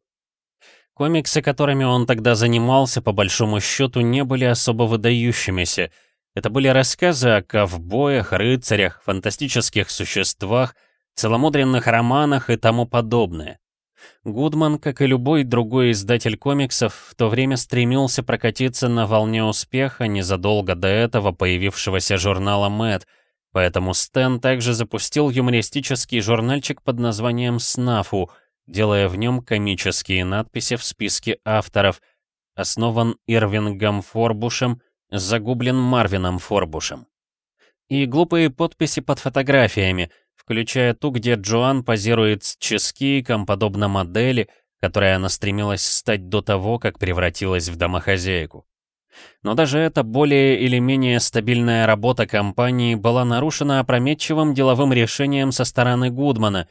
Комиксы, которыми он тогда занимался, по большому счету, не были особо выдающимися. Это были рассказы о ковбоях, рыцарях, фантастических существах, целомудренных романах и тому подобное. Гудман, как и любой другой издатель комиксов, в то время стремился прокатиться на волне успеха незадолго до этого появившегося журнала «Мэтт», Поэтому Стэн также запустил юмористический журнальчик под названием «Снафу», делая в нем комические надписи в списке авторов. Основан Ирвингом Форбушем, загублен Марвином Форбушем. И глупые подписи под фотографиями, включая ту, где Джоан позирует с чизкейком, подобно модели, которой она стремилась стать до того, как превратилась в домохозяйку. Но даже эта более или менее стабильная работа компании была нарушена опрометчивым деловым решением со стороны Гудмана.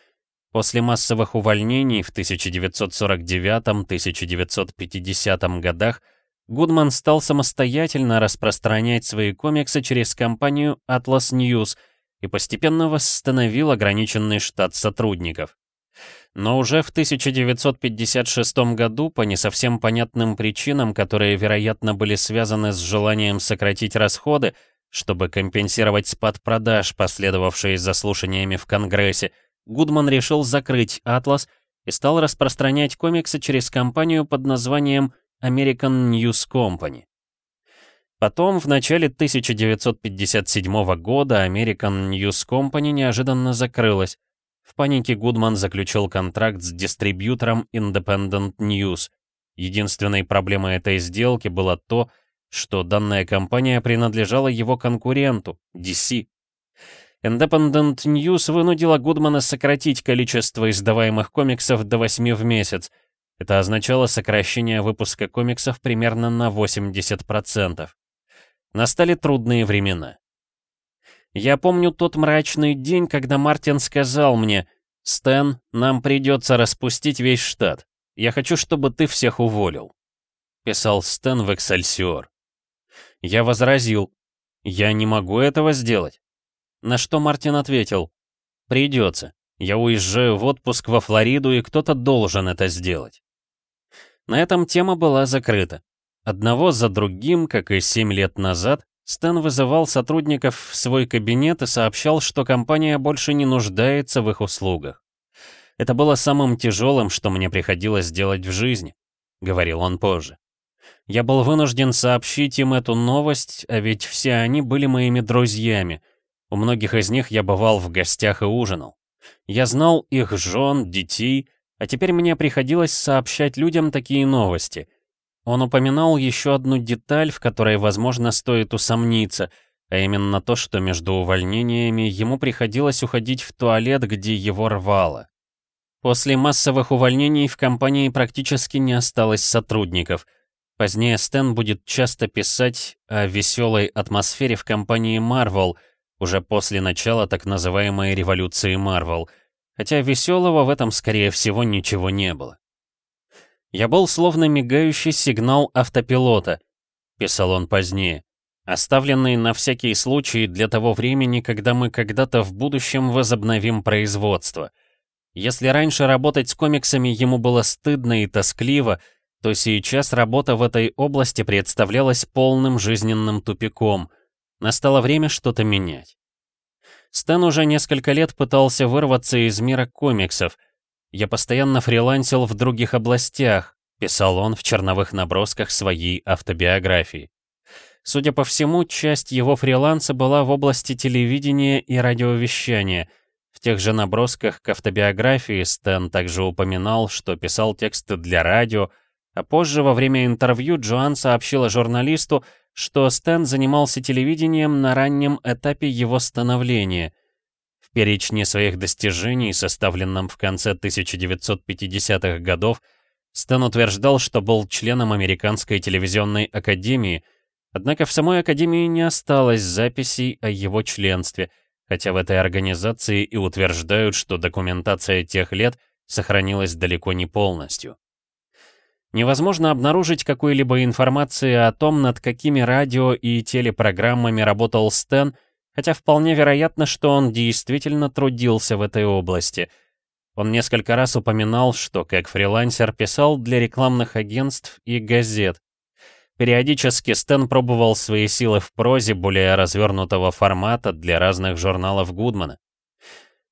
После массовых увольнений в 1949-1950 годах Гудман стал самостоятельно распространять свои комиксы через компанию Atlas News и постепенно восстановил ограниченный штат сотрудников. Но уже в 1956 году, по не совсем понятным причинам, которые, вероятно, были связаны с желанием сократить расходы, чтобы компенсировать спад продаж, последовавший за слушаниями в Конгрессе, Гудман решил закрыть «Атлас» и стал распространять комиксы через компанию под названием American News Company. Потом, в начале 1957 года, American News Company неожиданно закрылась, в панике Гудман заключил контракт с дистрибьютором Independent News. Единственной проблемой этой сделки было то, что данная компания принадлежала его конкуренту, DC. Independent News вынудила Гудмана сократить количество издаваемых комиксов до 8 в месяц. Это означало сокращение выпуска комиксов примерно на 80%. Настали трудные времена. Я помню тот мрачный день, когда Мартин сказал мне, «Стэн, нам придется распустить весь штат. Я хочу, чтобы ты всех уволил», — писал Стэн в «Эксельсиор». Я возразил, «Я не могу этого сделать». На что Мартин ответил, «Придется. Я уезжаю в отпуск во Флориду, и кто-то должен это сделать». На этом тема была закрыта. Одного за другим, как и семь лет назад, Стэн вызывал сотрудников в свой кабинет и сообщал, что компания больше не нуждается в их услугах. «Это было самым тяжелым, что мне приходилось делать в жизни», — говорил он позже. «Я был вынужден сообщить им эту новость, а ведь все они были моими друзьями. У многих из них я бывал в гостях и ужинал. Я знал их жен, детей, а теперь мне приходилось сообщать людям такие новости — он упоминал еще одну деталь, в которой, возможно, стоит усомниться, а именно то, что между увольнениями ему приходилось уходить в туалет, где его рвало. После массовых увольнений в компании практически не осталось сотрудников. Позднее Стэн будет часто писать о веселой атмосфере в компании Marvel, уже после начала так называемой революции Marvel, хотя веселого в этом, скорее всего, ничего не было. Я был словно мигающий сигнал автопилота, писал он позднее, оставленный на всякий случай для того времени, когда мы когда-то в будущем возобновим производство. Если раньше работать с комиксами ему было стыдно и тоскливо, то сейчас работа в этой области представлялась полным жизненным тупиком. Настало время что-то менять. Стэн уже несколько лет пытался вырваться из мира комиксов, я постоянно фрилансил в других областях, писал он в черновых набросках своей автобиографии. Судя по всему, часть его фриланса была в области телевидения и радиовещания. В тех же набросках к автобиографии Стэн также упоминал, что писал тексты для радио, а позже во время интервью Джоан сообщила журналисту, что Стэн занимался телевидением на раннем этапе его становления. Перечне своих достижений, составленном в конце 1950-х годов, Стэн утверждал, что был членом Американской телевизионной академии, однако в самой академии не осталось записей о его членстве, хотя в этой организации и утверждают, что документация тех лет сохранилась далеко не полностью. Невозможно обнаружить какой-либо информации о том, над какими радио и телепрограммами работал Стэн, хотя вполне вероятно, что он действительно трудился в этой области. Он несколько раз упоминал, что как фрилансер писал для рекламных агентств и газет. Периодически Стэн пробовал свои силы в прозе более развернутого формата для разных журналов Гудмана.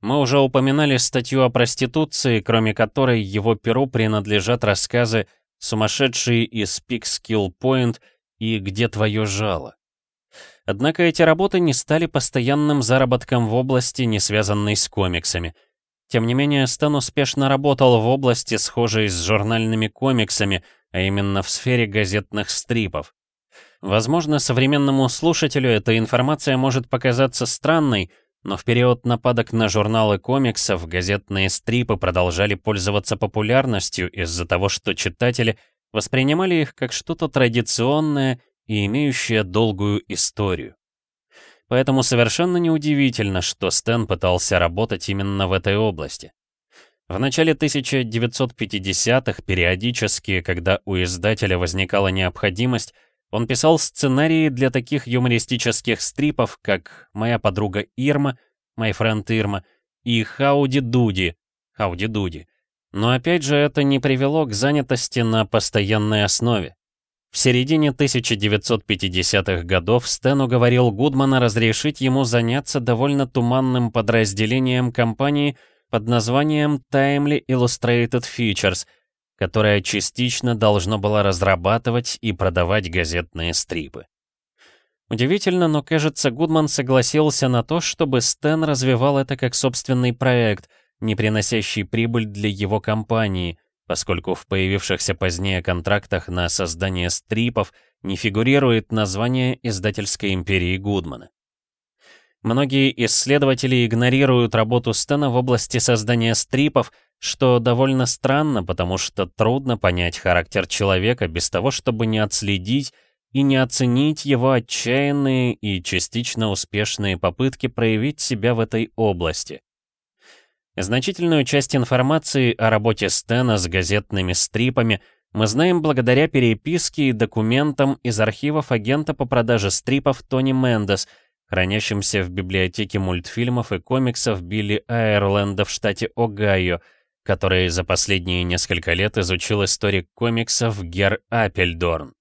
Мы уже упоминали статью о проституции, кроме которой его перу принадлежат рассказы сумасшедшие из Skill Point и Где твое жало. Однако эти работы не стали постоянным заработком в области, не связанной с комиксами. Тем не менее, Стэн успешно работал в области, схожей с журнальными комиксами, а именно в сфере газетных стрипов. Возможно, современному слушателю эта информация может показаться странной, но в период нападок на журналы комиксов газетные стрипы продолжали пользоваться популярностью из-за того, что читатели воспринимали их как что-то традиционное и имеющее долгую историю. Поэтому совершенно неудивительно, что Стэн пытался работать именно в этой области. В начале 1950-х периодически, когда у издателя возникала необходимость, он писал сценарии для таких юмористических стрипов, как «Моя подруга Ирма», «My friend Ирма» и «Хауди Дуди», «Хауди Дуди». Но опять же это не привело к занятости на постоянной основе. В середине 1950-х годов Стэн уговорил Гудмана разрешить ему заняться довольно туманным подразделением компании под названием Timely Illustrated Features — которое частично должно было разрабатывать и продавать газетные стрипы. Удивительно, но кажется, Гудман согласился на то, чтобы Стэн развивал это как собственный проект, не приносящий прибыль для его компании, поскольку в появившихся позднее контрактах на создание стрипов не фигурирует название издательской империи Гудмана. Многие исследователи игнорируют работу Стэна в области создания стрипов, что довольно странно, потому что трудно понять характер человека без того, чтобы не отследить и не оценить его отчаянные и частично успешные попытки проявить себя в этой области. Значительную часть информации о работе Стэна с газетными стрипами мы знаем благодаря переписке и документам из архивов агента по продаже стрипов Тони Мендес, хранящимся в библиотеке мультфильмов и комиксов Билли Айрленда в штате Огайо — который за последние несколько лет изучил историк комиксов Гер Апельдорн.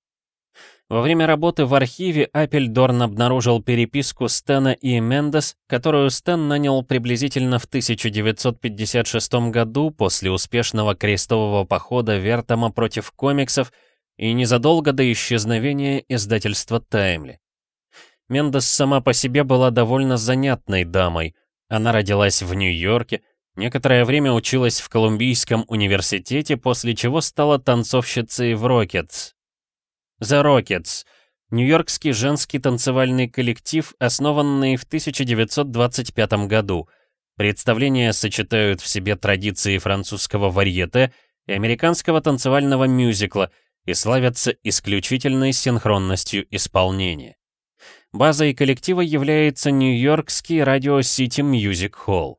Во время работы в архиве Апельдорн обнаружил переписку Стэна и Мендес, которую Стэн нанял приблизительно в 1956 году после успешного крестового похода Вертома против комиксов и незадолго до исчезновения издательства Таймли. Мендес сама по себе была довольно занятной дамой. Она родилась в Нью-Йорке, Некоторое время училась в Колумбийском университете, после чего стала танцовщицей в Rockets. The Rockets — нью-йоркский женский танцевальный коллектив, основанный в 1925 году. Представления сочетают в себе традиции французского варьете и американского танцевального мюзикла и славятся исключительной синхронностью исполнения. Базой коллектива является Нью-Йоркский радио City Music Hall.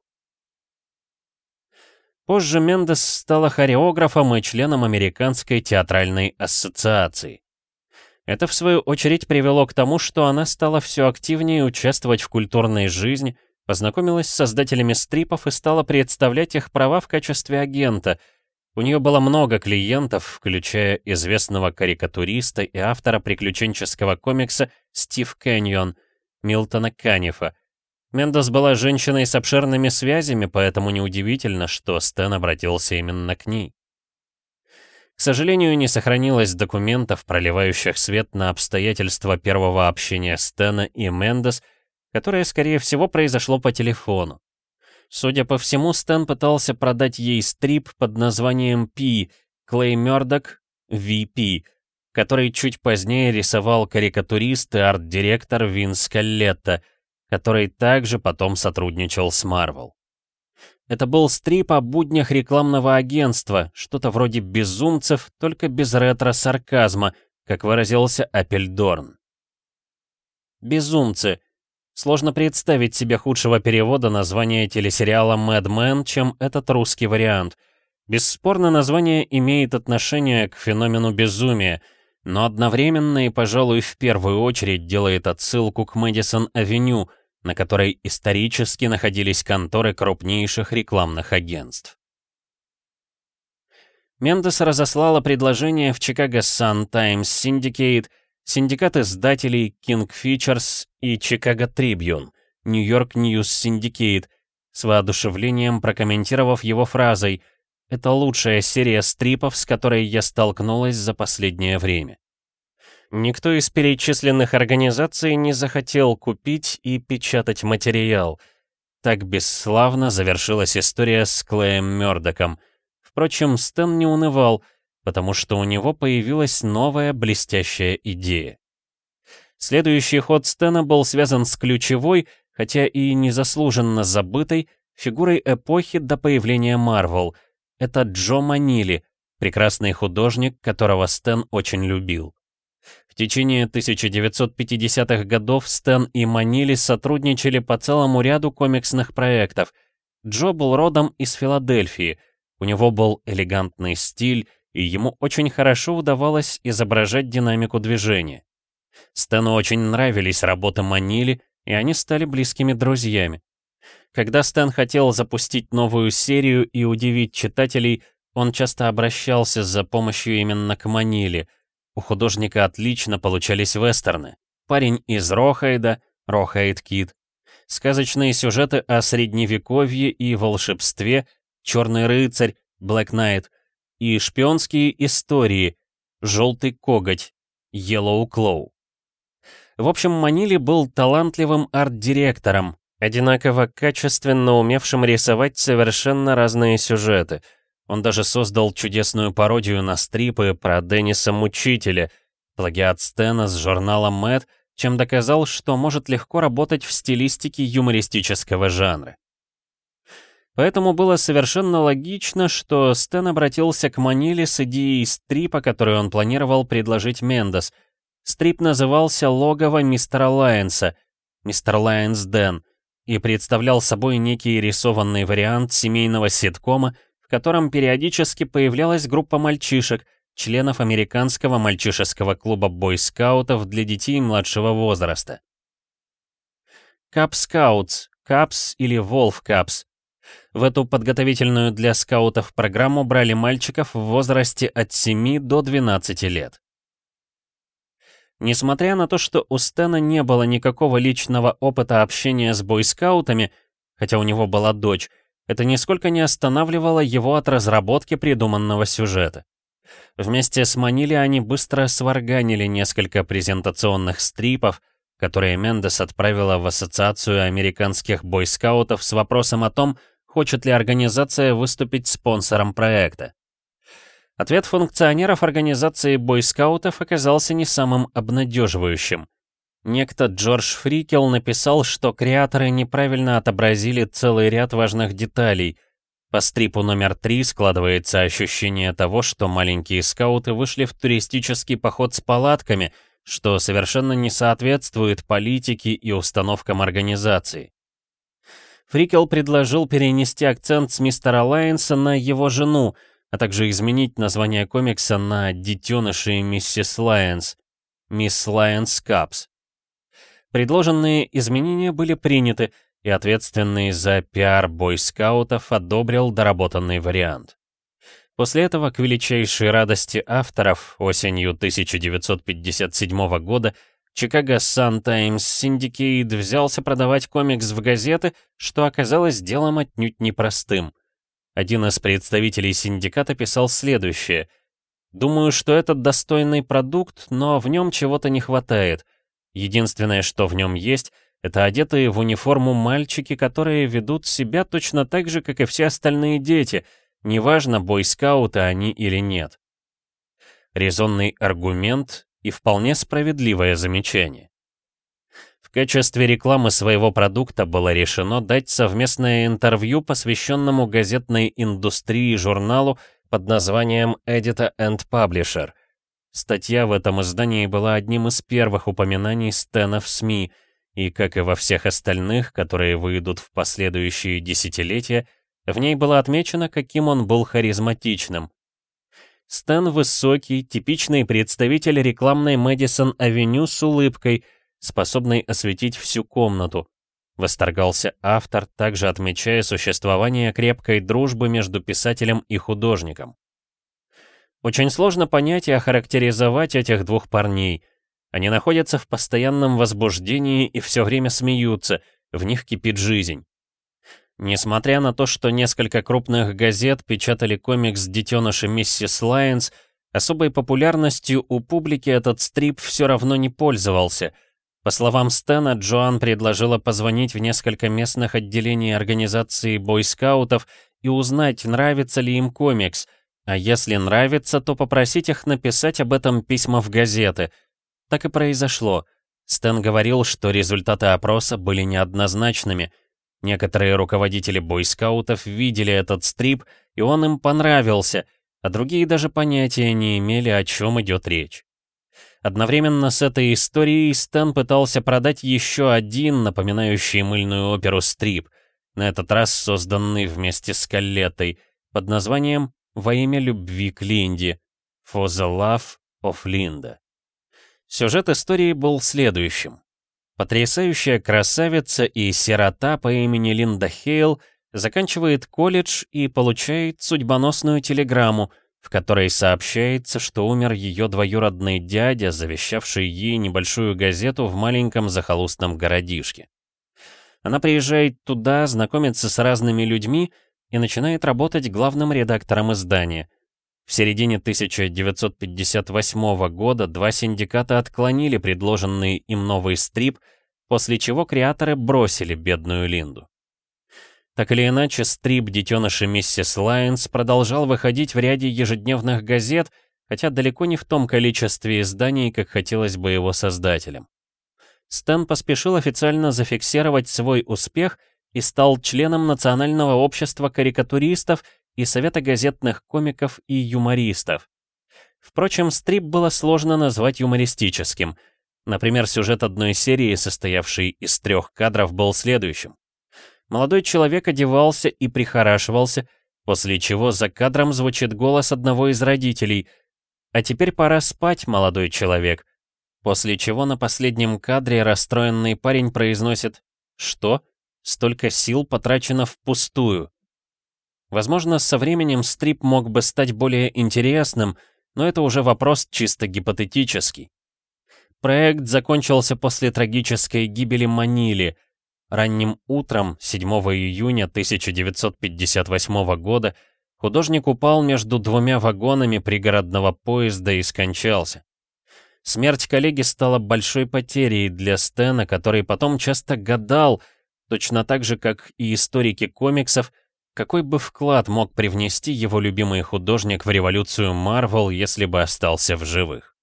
Позже Мендес стала хореографом и членом Американской театральной ассоциации. Это, в свою очередь, привело к тому, что она стала все активнее участвовать в культурной жизни, познакомилась с создателями стрипов и стала представлять их права в качестве агента. У нее было много клиентов, включая известного карикатуриста и автора приключенческого комикса Стив Кэньон, Милтона Канифа, Мендес была женщиной с обширными связями, поэтому неудивительно, что Стэн обратился именно к ней. К сожалению, не сохранилось документов, проливающих свет на обстоятельства первого общения Стэна и Мендес, которое, скорее всего, произошло по телефону. Судя по всему, Стэн пытался продать ей стрип под названием Пи, Клей Мёрдок, VP, который чуть позднее рисовал карикатурист и арт-директор Винс Каллетта, который также потом сотрудничал с Марвел. Это был стрип о буднях рекламного агентства, что-то вроде «Безумцев», только без ретро-сарказма, как выразился Апельдорн. «Безумцы» Сложно представить себе худшего перевода названия телесериала «Мэд Мэн», чем этот русский вариант. Бесспорно, название имеет отношение к феномену безумия, но одновременно и, пожалуй, в первую очередь делает отсылку к Мэдисон-авеню, на которой исторически находились конторы крупнейших рекламных агентств. Мендес разослала предложение в Chicago Sun-Times Syndicate — Синдикат издателей King Features и Chicago Tribune, New York News Syndicate, с воодушевлением прокомментировав его фразой «Это лучшая серия стрипов, с которой я столкнулась за последнее время». Никто из перечисленных организаций не захотел купить и печатать материал. Так бесславно завершилась история с Клеем Мёрдоком. Впрочем, Стэн не унывал — потому что у него появилась новая блестящая идея. Следующий ход Стена был связан с ключевой, хотя и незаслуженно забытой, фигурой эпохи до появления Марвел. Это Джо Манили, прекрасный художник, которого Стэн очень любил. В течение 1950-х годов Стэн и Манили сотрудничали по целому ряду комиксных проектов. Джо был родом из Филадельфии, у него был элегантный стиль, и ему очень хорошо удавалось изображать динамику движения. Стэну очень нравились работы Манили, и они стали близкими друзьями. Когда Стэн хотел запустить новую серию и удивить читателей, он часто обращался за помощью именно к Манили. У художника отлично получались вестерны. «Парень из Рохайда», «Рохайд Кид», сказочные сюжеты о средневековье и волшебстве, «Черный рыцарь», «Блэк Найт», и шпионские истории «Желтый коготь», «Yellow Claw». В общем, Манили был талантливым арт-директором, одинаково качественно умевшим рисовать совершенно разные сюжеты. Он даже создал чудесную пародию на стрипы про Денниса Мучителя, плагиат Стэна с журнала Mad, чем доказал, что может легко работать в стилистике юмористического жанра. Поэтому было совершенно логично, что Стэн обратился к Манили с идеей стрипа, который он планировал предложить Мендес. Стрип назывался «Логово мистера Лайенса», «Mr. Lyons' Den», и представлял собой некий рисованный вариант семейного ситкома, котором периодически появлялась группа мальчишек, членов американского мальчишеского клуба бойскаутов для детей младшего возраста. Кап Скаутс, Капс или Волф Капс в эту подготовительную для скаутов программу брали мальчиков в возрасте от 7 до 12 лет. Несмотря на то, что у Стэна не было никакого личного опыта общения с бойскаутами, хотя у него была дочь, это нисколько не останавливало его от разработки придуманного сюжета. Вместе с Манили они быстро сварганили несколько презентационных стрипов, которые Мендес отправила в Ассоциацию американских бойскаутов с вопросом о том, хочет ли организация выступить спонсором проекта. Ответ функционеров организации бойскаутов оказался не самым обнадеживающим. Некто Джордж Фрикел написал, что креаторы неправильно отобразили целый ряд важных деталей. По стрипу номер три складывается ощущение того, что маленькие скауты вышли в туристический поход с палатками, что совершенно не соответствует политике и установкам организации. Фрикел предложил перенести акцент с мистера Лайенса на его жену, а также изменить название комикса на «Детеныши миссис Лайенс» «Mrs. Lyons' Cubs». Предложенные изменения были приняты, и ответственный за пиар бойскаутов одобрил доработанный вариант. После этого, к величайшей радости авторов, осенью 1957 года Chicago Sun-Times Syndicate взялся продавать комикс в газеты, что оказалось делом отнюдь непростым. Один из представителей синдиката писал следующее. «Думаю, что это достойный продукт, но в нем чего-то не хватает. Единственное, что в нем есть, это одетые в униформу мальчики, которые ведут себя точно так же, как и все остальные дети, неважно, бойскауты они или нет. резонный аргумент и вполне справедливое замечание. В качестве рекламы своего продукта было решено дать совместное интервью, посвященному газетной индустрии журналу под названием Editor and Publisher. Статья в этом издании была одним из первых упоминаний Стэна в СМИ, и, как и во всех остальных, которые выйдут в последующие десятилетия, в ней было отмечено, каким он был харизматичным. Стэн высокий, типичный представитель рекламной Мэдисон-авеню с улыбкой, способный осветить всю комнату. Восторгался автор, также отмечая существование крепкой дружбы между писателем и художником. Очень сложно понять и охарактеризовать этих двух парней. Они находятся в постоянном возбуждении и все время смеются, в них кипит жизнь. Несмотря на то, что несколько крупных газет печатали комикс «Детеныши миссис Лайонс», особой популярностью у публики этот стрип все равно не пользовался. По словам Стэна, Джоан предложила позвонить в несколько местных отделений организации бойскаутов и узнать, нравится ли им комикс, а если нравится, то попросить их написать об этом письма в газеты. Так и произошло. Стэн говорил, что результаты опроса были неоднозначными — Некоторые руководители бойскаутов видели этот стрип, и он им понравился, а другие даже понятия не имели, о чем идет речь. Одновременно с этой историей Стэн пытался продать еще один, напоминающий мыльную оперу стрип, на этот раз созданный вместе с Каллетой, под названием «Во имя любви к Линде» «For the Love of Linda». Сюжет истории был следующим. Потрясающая красавица и сирота по имени Линда Хейл заканчивает колледж и получает судьбоносную телеграмму, в которой сообщается, что умер ее двоюродный дядя, завещавший ей небольшую газету в маленьком захолустном городишке. Она приезжает туда, знакомится с разными людьми и начинает работать главным редактором издания. В середине 1958 года два синдиката отклонили предложенный им новый стрип, после чего креаторы бросили бедную Линду. Так или иначе, стрип детеныши миссис Лайонс продолжал выходить в ряде ежедневных газет, хотя далеко не в том количестве изданий, как хотелось бы его создателям. Стэн поспешил официально зафиксировать свой успех и стал членом Национального общества карикатуристов и Совета газетных комиков и юмористов. Впрочем, стрип было сложно назвать юмористическим. Например, сюжет одной серии, состоявший из трех кадров, был следующим. Молодой человек одевался и прихорашивался, после чего за кадром звучит голос одного из родителей «А теперь пора спать, молодой человек», после чего на последнем кадре расстроенный парень произносит «Что? Столько сил потрачено впустую». Возможно, со временем стрип мог бы стать более интересным, но это уже вопрос чисто гипотетический. Проект закончился после трагической гибели Манили. Ранним утром, 7 июня 1958 года, художник упал между двумя вагонами пригородного поезда и скончался. Смерть коллеги стала большой потерей для Стена, который потом часто гадал, точно так же, как и историки комиксов, какой бы вклад мог привнести его любимый художник в революцию Марвел, если бы остался в живых?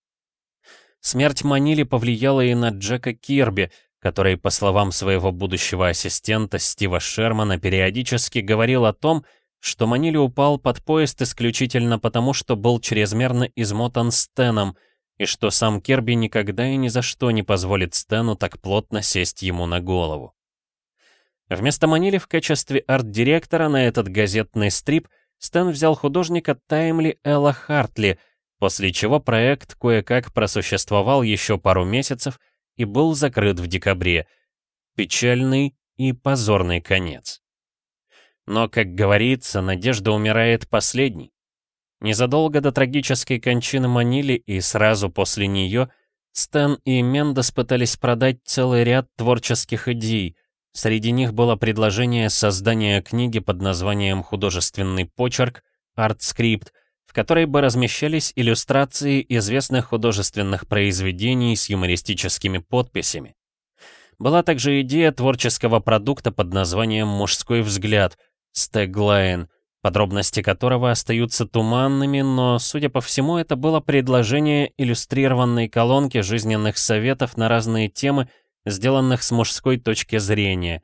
Смерть Манили повлияла и на Джека Кирби, который, по словам своего будущего ассистента Стива Шермана, периодически говорил о том, что Манили упал под поезд исключительно потому, что был чрезмерно измотан Стеном, и что сам Кирби никогда и ни за что не позволит Стену так плотно сесть ему на голову. Вместо Манили в качестве арт-директора на этот газетный стрип Стэн взял художника Таймли Элла Хартли, после чего проект кое-как просуществовал еще пару месяцев и был закрыт в декабре. Печальный и позорный конец. Но, как говорится, надежда умирает последней. Незадолго до трагической кончины Манили и сразу после нее Стэн и Мендес пытались продать целый ряд творческих идей, Среди них было предложение создания книги под названием «Художественный почерк» «Артскрипт», в которой бы размещались иллюстрации известных художественных произведений с юмористическими подписями. Была также идея творческого продукта под названием «Мужской взгляд» «Стэглайн», подробности которого остаются туманными, но, судя по всему, это было предложение иллюстрированной колонки жизненных советов на разные темы, сделанных с мужской точки зрения.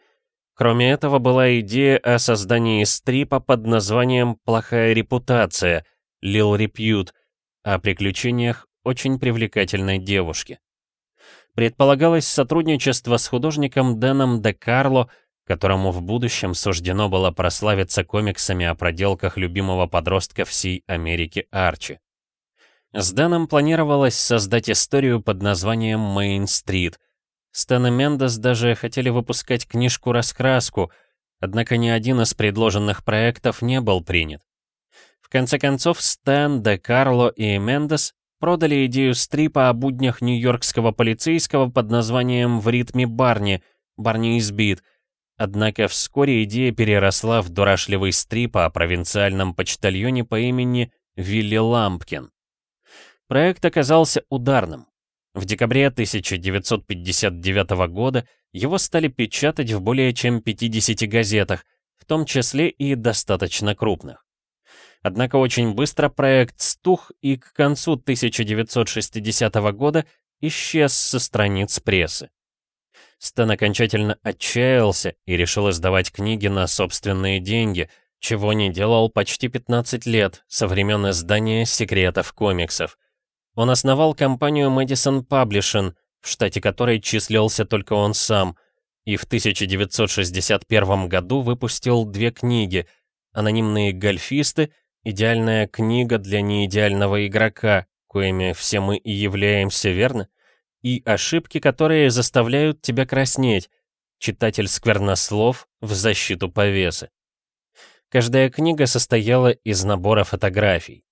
Кроме этого, была идея о создании стрипа под названием «Плохая репутация» Lil Repute, о приключениях очень привлекательной девушки. Предполагалось сотрудничество с художником Дэном Де Карло, которому в будущем суждено было прославиться комиксами о проделках любимого подростка всей Америки Арчи. С Дэном планировалось создать историю под названием «Мейн-стрит». Стэн и Мендес даже хотели выпускать книжку-раскраску, однако ни один из предложенных проектов не был принят. В конце концов, Стэн, Де Карло и Мендес продали идею стрипа о буднях нью-йоркского полицейского под названием «В ритме Барни», «Барни избит», Однако вскоре идея переросла в дурашливый стрип о провинциальном почтальоне по имени Вилли Лампкин. Проект оказался ударным. В декабре 1959 года его стали печатать в более чем 50 газетах, в том числе и достаточно крупных. Однако очень быстро проект стух и к концу 1960 года исчез со страниц прессы. Стэн окончательно отчаялся и решил издавать книги на собственные деньги, чего не делал почти 15 лет, со времен издания «Секретов комиксов». Он основал компанию Madison Publishing, в штате которой числился только он сам, и в 1961 году выпустил две книги «Анонимные гольфисты», «Идеальная книга для неидеального игрока», коими все мы и являемся, верно? и ошибки, которые заставляют тебя краснеть. Читатель сквернослов в защиту повесы. Каждая книга состояла из набора фотографий.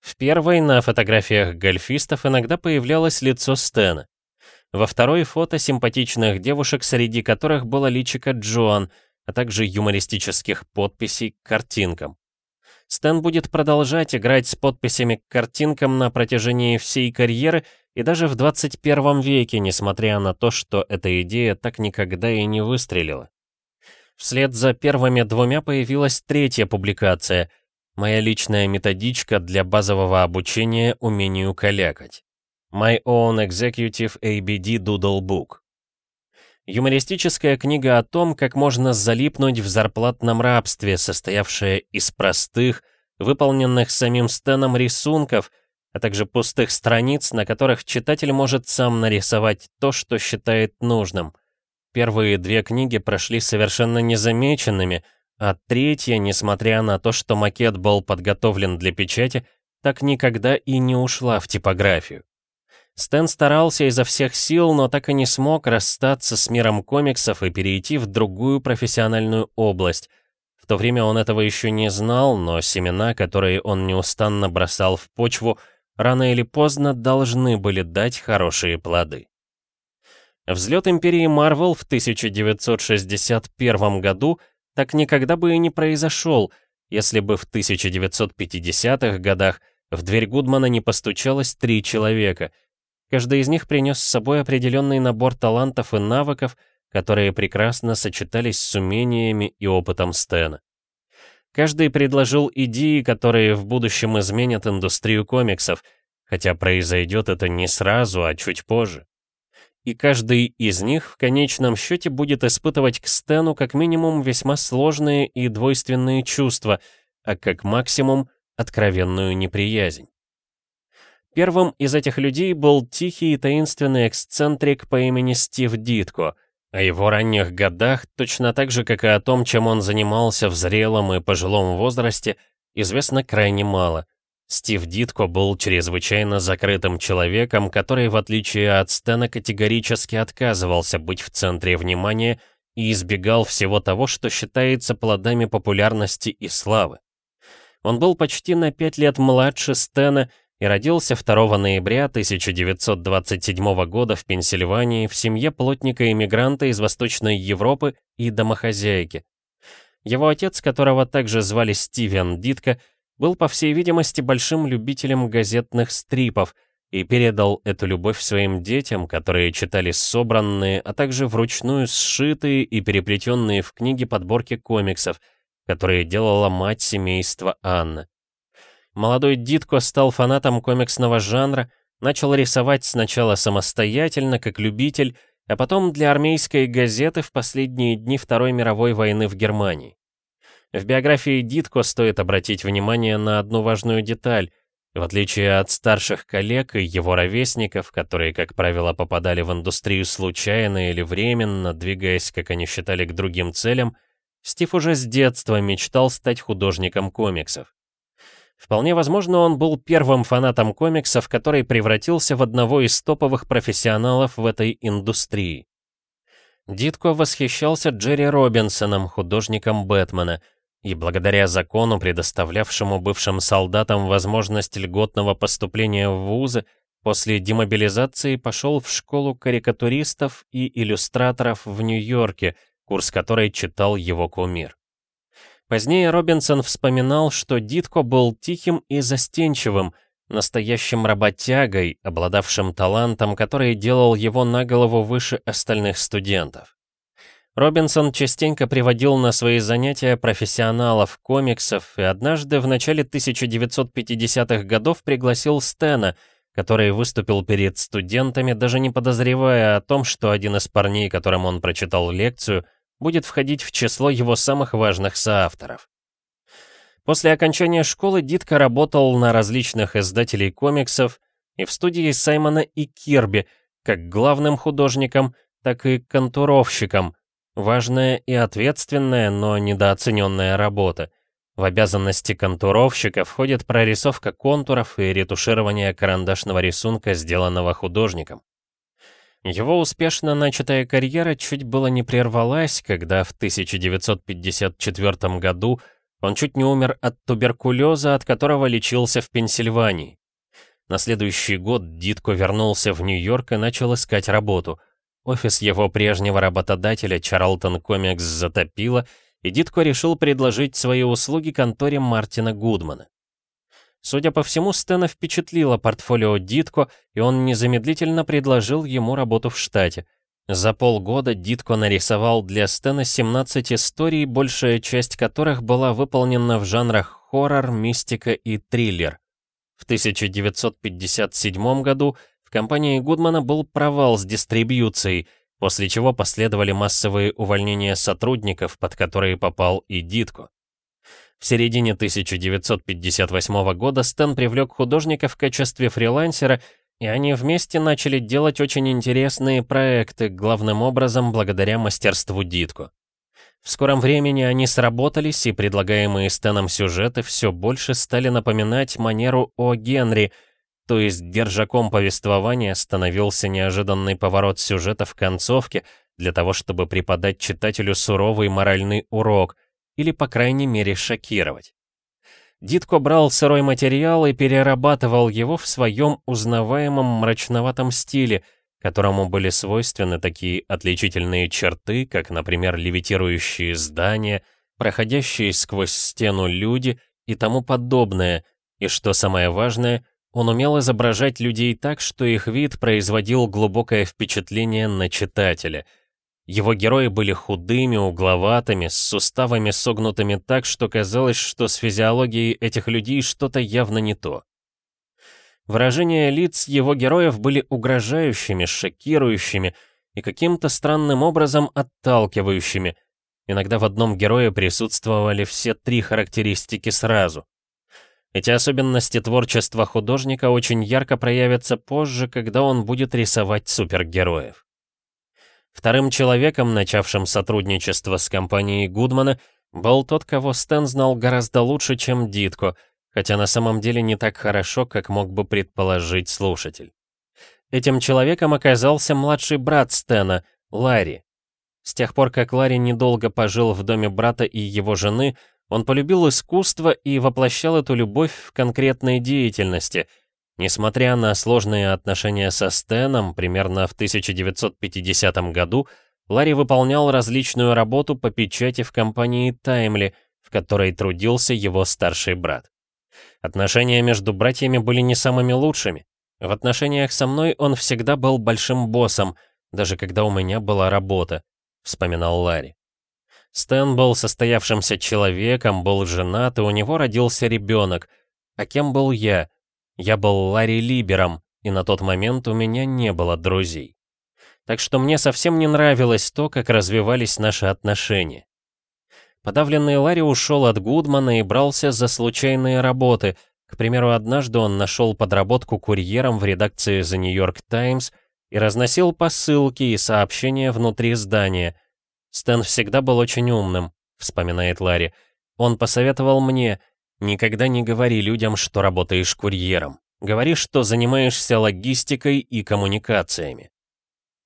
В первой на фотографиях гольфистов иногда появлялось лицо Стена. Во второй фото симпатичных девушек, среди которых было личико Джоан, а также юмористических подписей к картинкам. Стэн будет продолжать играть с подписями к картинкам на протяжении всей карьеры и даже в 21 веке, несмотря на то, что эта идея так никогда и не выстрелила. Вслед за первыми двумя появилась третья публикация «Моя личная методичка для базового обучения умению калякать». My Own Executive ABD Doodle Book. Юмористическая книга о том, как можно залипнуть в зарплатном рабстве, состоявшая из простых, выполненных самим Стэном рисунков, а также пустых страниц, на которых читатель может сам нарисовать то, что считает нужным. Первые две книги прошли совершенно незамеченными, а третья, несмотря на то, что макет был подготовлен для печати, так никогда и не ушла в типографию. Стэн старался изо всех сил, но так и не смог расстаться с миром комиксов и перейти в другую профессиональную область. В то время он этого еще не знал, но семена, которые он неустанно бросал в почву, рано или поздно должны были дать хорошие плоды. Взлет империи Марвел в 1961 году так никогда бы и не произошел, если бы в 1950-х годах в дверь Гудмана не постучалось три человека. Каждый из них принес с собой определенный набор талантов и навыков, которые прекрасно сочетались с умениями и опытом Стэна. Каждый предложил идеи, которые в будущем изменят индустрию комиксов, хотя произойдет это не сразу, а чуть позже. И каждый из них в конечном счете будет испытывать к Стэну как минимум весьма сложные и двойственные чувства, а как максимум откровенную неприязнь. Первым из этих людей был тихий и таинственный эксцентрик по имени Стив Дитко — о его ранних годах, точно так же, как и о том, чем он занимался в зрелом и пожилом возрасте, известно крайне мало. Стив Дитко был чрезвычайно закрытым человеком, который, в отличие от Стэна, категорически отказывался быть в центре внимания и избегал всего того, что считается плодами популярности и славы. Он был почти на пять лет младше Стэна и родился 2 ноября 1927 года в Пенсильвании в семье плотника-иммигранта из Восточной Европы и домохозяйки. Его отец, которого также звали Стивен Дитко, был, по всей видимости, большим любителем газетных стрипов и передал эту любовь своим детям, которые читали собранные, а также вручную сшитые и переплетенные в книги подборки комиксов, которые делала мать семейства Анна. Молодой Дитко стал фанатом комиксного жанра, начал рисовать сначала самостоятельно, как любитель, а потом для армейской газеты в последние дни Второй мировой войны в Германии. В биографии Дитко стоит обратить внимание на одну важную деталь. В отличие от старших коллег и его ровесников, которые, как правило, попадали в индустрию случайно или временно, двигаясь, как они считали, к другим целям, Стив уже с детства мечтал стать художником комиксов. Вполне возможно, он был первым фанатом комиксов, который превратился в одного из топовых профессионалов в этой индустрии. Дитко восхищался Джерри Робинсоном, художником Бэтмена, и благодаря закону, предоставлявшему бывшим солдатам возможность льготного поступления в вузы, после демобилизации пошел в школу карикатуристов и иллюстраторов в Нью-Йорке, курс которой читал его кумир. Позднее Робинсон вспоминал, что Дитко был тихим и застенчивым, настоящим работягой, обладавшим талантом, который делал его на голову выше остальных студентов. Робинсон частенько приводил на свои занятия профессионалов комиксов и однажды в начале 1950-х годов пригласил Стена, который выступил перед студентами, даже не подозревая о том, что один из парней, которым он прочитал лекцию, будет входить в число его самых важных соавторов. После окончания школы Дитко работал на различных издателей комиксов и в студии Саймона и Кирби, как главным художником, так и контуровщиком. Важная и ответственная, но недооцененная работа. В обязанности контуровщика входит прорисовка контуров и ретуширование карандашного рисунка, сделанного художником. Его успешно начатая карьера чуть было не прервалась, когда в 1954 году он чуть не умер от туберкулеза, от которого лечился в Пенсильвании. На следующий год Дитко вернулся в Нью-Йорк и начал искать работу. Офис его прежнего работодателя Чарлтон Комикс затопило, и Дитко решил предложить свои услуги конторе Мартина Гудмана. Судя по всему, Стэна впечатлило портфолио Дитко, и он незамедлительно предложил ему работу в штате. За полгода Дитко нарисовал для Стэна 17 историй, большая часть которых была выполнена в жанрах хоррор, мистика и триллер. В 1957 году в компании Гудмана был провал с дистрибьюцией, после чего последовали массовые увольнения сотрудников, под которые попал и Дитко. В середине 1958 года Стэн привлек художника в качестве фрилансера, и они вместе начали делать очень интересные проекты, главным образом благодаря мастерству Дитко. В скором времени они сработались, и предлагаемые Стэном сюжеты все больше стали напоминать манеру О. Генри, то есть держаком повествования становился неожиданный поворот сюжета в концовке для того, чтобы преподать читателю суровый моральный урок — или, по крайней мере, шокировать. Дитко брал сырой материал и перерабатывал его в своем узнаваемом мрачноватом стиле, которому были свойственны такие отличительные черты, как, например, левитирующие здания, проходящие сквозь стену люди и тому подобное, и, что самое важное, он умел изображать людей так, что их вид производил глубокое впечатление на читателя — его герои были худыми, угловатыми, с суставами согнутыми так, что казалось, что с физиологией этих людей что-то явно не то. Выражения лиц его героев были угрожающими, шокирующими и каким-то странным образом отталкивающими. Иногда в одном герое присутствовали все три характеристики сразу. Эти особенности творчества художника очень ярко проявятся позже, когда он будет рисовать супергероев. Вторым человеком, начавшим сотрудничество с компанией Гудмана, был тот, кого Стэн знал гораздо лучше, чем Дитко, хотя на самом деле не так хорошо, как мог бы предположить слушатель. Этим человеком оказался младший брат Стэна, Ларри. С тех пор, как Ларри недолго пожил в доме брата и его жены, он полюбил искусство и воплощал эту любовь в конкретной деятельности — Несмотря на сложные отношения со Стэном, примерно в 1950 году, Ларри выполнял различную работу по печати в компании Таймли, в которой трудился его старший брат. Отношения между братьями были не самыми лучшими. В отношениях со мной он всегда был большим боссом, даже когда у меня была работа, вспоминал Ларри. Стэн был состоявшимся человеком, был женат, и у него родился ребенок. А кем был я? Я был Ларри Либером, и на тот момент у меня не было друзей. Так что мне совсем не нравилось то, как развивались наши отношения. Подавленный Ларри ушел от Гудмана и брался за случайные работы. К примеру, однажды он нашел подработку курьером в редакции The New York Times и разносил посылки и сообщения внутри здания. Стэн всегда был очень умным, вспоминает Ларри. Он посоветовал мне, никогда не говори людям, что работаешь курьером. Говори, что занимаешься логистикой и коммуникациями.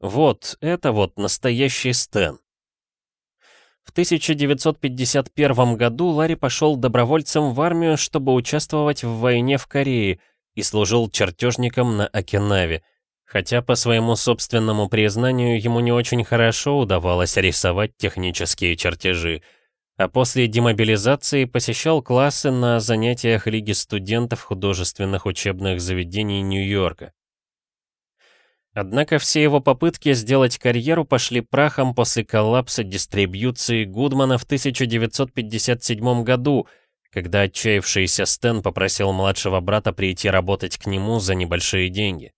Вот, это вот настоящий Стэн. В 1951 году Ларри пошел добровольцем в армию, чтобы участвовать в войне в Корее, и служил чертежником на Окинаве, хотя по своему собственному признанию ему не очень хорошо удавалось рисовать технические чертежи, а после демобилизации посещал классы на занятиях Лиги студентов художественных учебных заведений Нью-Йорка. Однако все его попытки сделать карьеру пошли прахом после коллапса дистрибьюции Гудмана в 1957 году, когда отчаявшийся Стэн попросил младшего брата прийти работать к нему за небольшие деньги.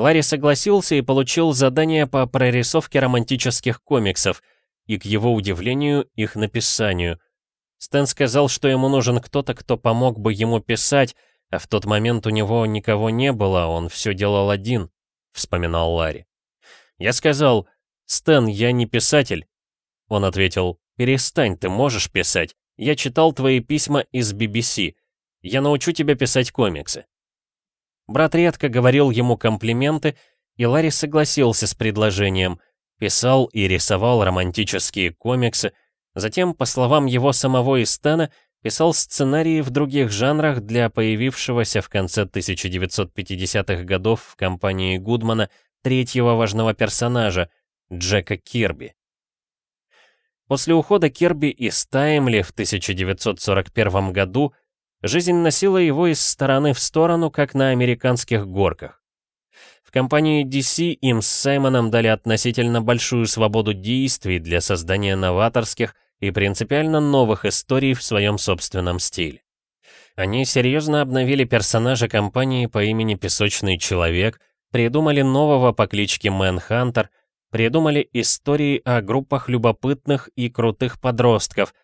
Ларри согласился и получил задание по прорисовке романтических комиксов и, к его удивлению, их написанию. Стэн сказал, что ему нужен кто-то, кто помог бы ему писать, а в тот момент у него никого не было, он все делал один. — вспоминал Ларри. «Я сказал, Стэн, я не писатель». Он ответил, «Перестань, ты можешь писать. Я читал твои письма из BBC. Я научу тебя писать комиксы». Брат редко говорил ему комплименты, и Ларри согласился с предложением. Писал и рисовал романтические комиксы, затем, по словам его самого и Стена, писал сценарии в других жанрах для появившегося в конце 1950-х годов в компании Гудмана третьего важного персонажа, Джека Кирби. После ухода Кирби из Таймли в 1941 году жизнь носила его из стороны в сторону, как на американских горках. В компании DC им с Саймоном дали относительно большую свободу действий для создания новаторских, и принципиально новых историй в своем собственном стиле. Они серьезно обновили персонажа компании по имени Песочный Человек, придумали нового по кличке Мэнхантер, придумали истории о группах любопытных и крутых подростков,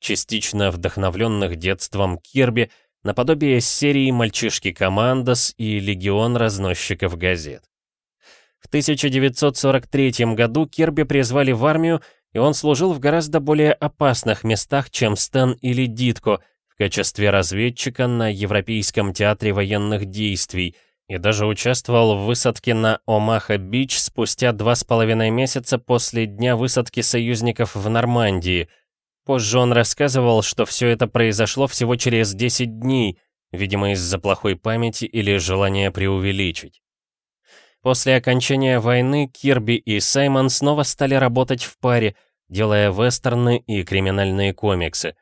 частично вдохновленных детством Кирби, наподобие серии «Мальчишки Командос» и «Легион разносчиков газет». В 1943 году Кирби призвали в армию и он служил в гораздо более опасных местах, чем Стэн или Дитко, в качестве разведчика на Европейском театре военных действий, и даже участвовал в высадке на Омаха-Бич спустя два с половиной месяца после дня высадки союзников в Нормандии. Позже он рассказывал, что все это произошло всего через 10 дней, видимо, из-за плохой памяти или желания преувеличить. После окончания войны Кирби и Саймон снова стали работать в паре, делая вестерны и криминальные комиксы.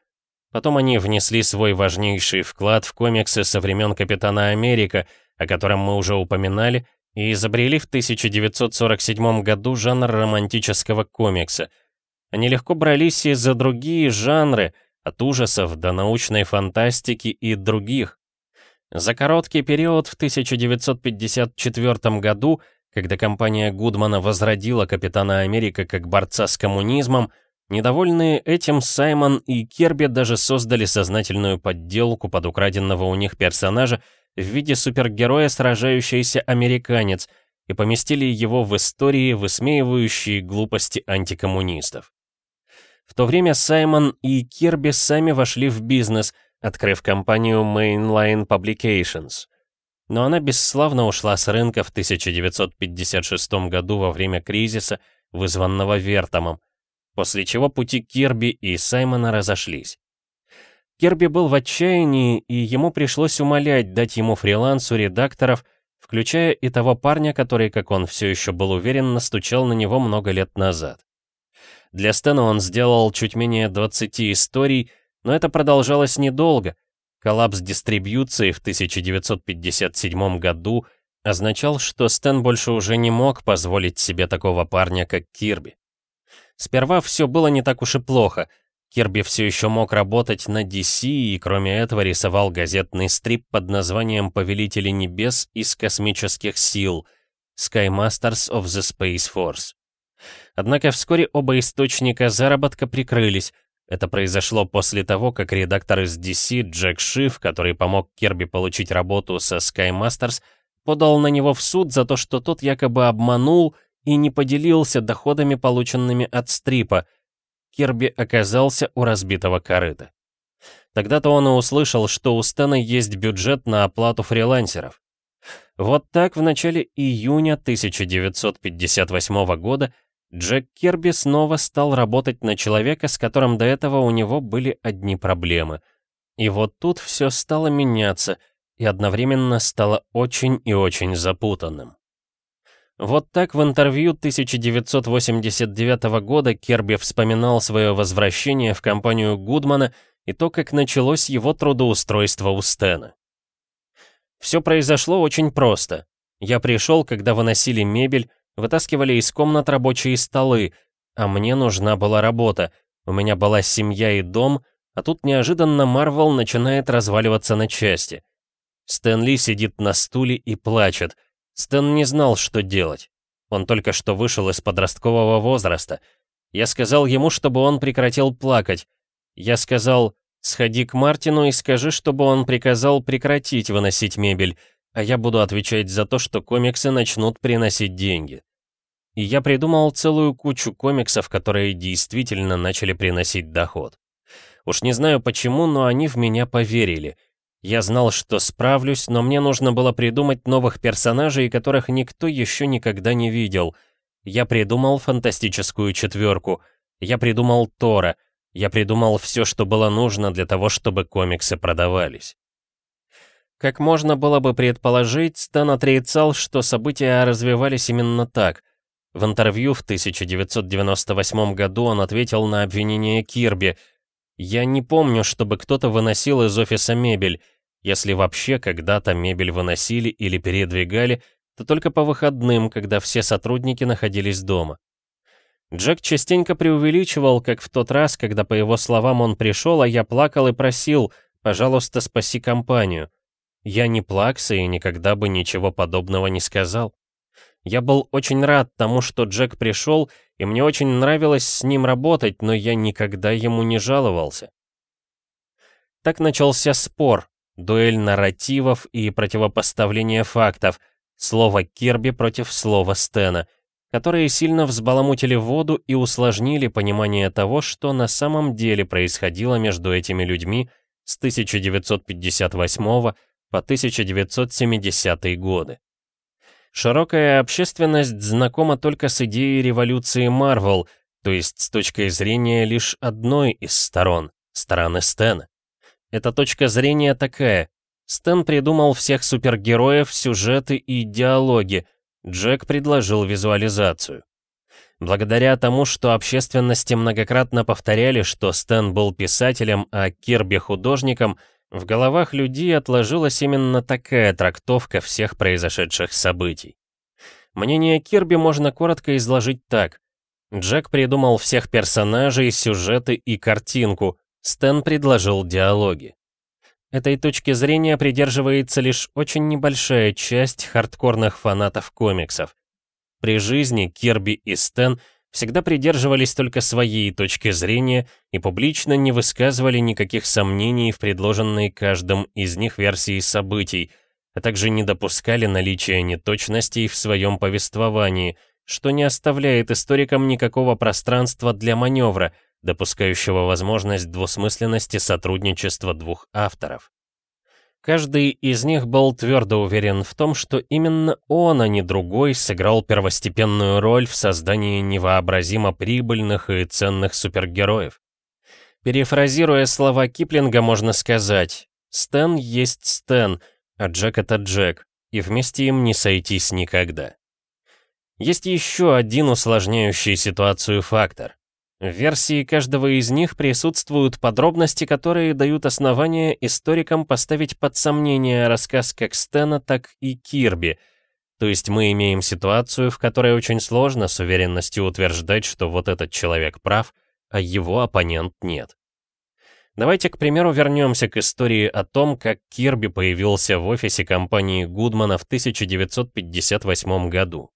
Потом они внесли свой важнейший вклад в комиксы со времен Капитана Америка, о котором мы уже упоминали, и изобрели в 1947 году жанр романтического комикса. Они легко брались и за другие жанры, от ужасов до научной фантастики и других. За короткий период в 1954 году когда компания Гудмана возродила Капитана Америка как борца с коммунизмом, недовольные этим Саймон и Керби даже создали сознательную подделку под украденного у них персонажа в виде супергероя сражающийся американец и поместили его в истории, высмеивающие глупости антикоммунистов. В то время Саймон и Кирби сами вошли в бизнес, открыв компанию Mainline Publications — но она бесславно ушла с рынка в 1956 году во время кризиса, вызванного Вертомом, после чего пути Кирби и Саймона разошлись. Кирби был в отчаянии, и ему пришлось умолять дать ему фрилансу редакторов, включая и того парня, который, как он все еще был уверен, настучал на него много лет назад. Для Стэна он сделал чуть менее 20 историй, но это продолжалось недолго, Коллапс дистрибьюции в 1957 году означал, что Стэн больше уже не мог позволить себе такого парня, как Кирби. Сперва все было не так уж и плохо. Кирби все еще мог работать на DC и кроме этого рисовал газетный стрип под названием «Повелители небес из космических сил» Sky Masters of the Space Force. Однако вскоре оба источника заработка прикрылись. Это произошло после того, как редактор из DC Джек Шиф, который помог Кирби получить работу со Sky Masters, подал на него в суд за то, что тот якобы обманул и не поделился доходами, полученными от стрипа. Кирби оказался у разбитого корыта. Тогда-то он и услышал, что у Стэна есть бюджет на оплату фрилансеров. Вот так в начале июня 1958 года Джек Кирби снова стал работать на человека, с которым до этого у него были одни проблемы. И вот тут все стало меняться, и одновременно стало очень и очень запутанным. Вот так в интервью 1989 года Керби вспоминал свое возвращение в компанию Гудмана и то, как началось его трудоустройство у Стэна. Все произошло очень просто. Я пришел, когда выносили мебель, вытаскивали из комнат рабочие столы, а мне нужна была работа, у меня была семья и дом, а тут неожиданно Марвел начинает разваливаться на части. Стэн Ли сидит на стуле и плачет, Стэн не знал, что делать. Он только что вышел из подросткового возраста. Я сказал ему, чтобы он прекратил плакать. Я сказал, сходи к Мартину и скажи, чтобы он приказал прекратить выносить мебель, а я буду отвечать за то, что комиксы начнут приносить деньги. И я придумал целую кучу комиксов, которые действительно начали приносить доход. Уж не знаю почему, но они в меня поверили — я знал, что справлюсь, но мне нужно было придумать новых персонажей, которых никто еще никогда не видел. Я придумал фантастическую четверку. Я придумал Тора. Я придумал все, что было нужно для того, чтобы комиксы продавались. Как можно было бы предположить, Стэн отрицал, что события развивались именно так. В интервью в 1998 году он ответил на обвинение Кирби. «Я не помню, чтобы кто-то выносил из офиса мебель. Если вообще когда-то мебель выносили или передвигали, то только по выходным, когда все сотрудники находились дома. Джек частенько преувеличивал, как в тот раз, когда, по его словам, он пришел, а я плакал и просил, пожалуйста, спаси компанию. Я не плакса и никогда бы ничего подобного не сказал. Я был очень рад тому, что Джек пришел, и мне очень нравилось с ним работать, но я никогда ему не жаловался. Так начался спор, дуэль нарративов и противопоставление фактов, слово Кирби против слова Стена, которые сильно взбаламутили воду и усложнили понимание того, что на самом деле происходило между этими людьми с 1958 по 1970 годы. Широкая общественность знакома только с идеей революции Марвел, то есть с точки зрения лишь одной из сторон, стороны Стена. Эта точка зрения такая. Стэн придумал всех супергероев, сюжеты и диалоги. Джек предложил визуализацию. Благодаря тому, что общественности многократно повторяли, что Стэн был писателем, а Кирби художником, в головах людей отложилась именно такая трактовка всех произошедших событий. Мнение Кирби можно коротко изложить так. Джек придумал всех персонажей, сюжеты и картинку, Стэн предложил диалоги. Этой точки зрения придерживается лишь очень небольшая часть хардкорных фанатов комиксов. При жизни Кирби и Стэн всегда придерживались только своей точки зрения и публично не высказывали никаких сомнений в предложенной каждым из них версии событий, а также не допускали наличия неточностей в своем повествовании, что не оставляет историкам никакого пространства для маневра, допускающего возможность двусмысленности сотрудничества двух авторов. Каждый из них был твердо уверен в том, что именно он, а не другой, сыграл первостепенную роль в создании невообразимо прибыльных и ценных супергероев. Перефразируя слова Киплинга, можно сказать «Стэн есть Стэн, а Джек — это Джек, и вместе им не сойтись никогда». Есть еще один усложняющий ситуацию фактор. В версии каждого из них присутствуют подробности, которые дают основания историкам поставить под сомнение рассказ как Стена, так и Кирби. То есть мы имеем ситуацию, в которой очень сложно с уверенностью утверждать, что вот этот человек прав, а его оппонент нет. Давайте, к примеру, вернемся к истории о том, как Кирби появился в офисе компании Гудмана в 1958 году.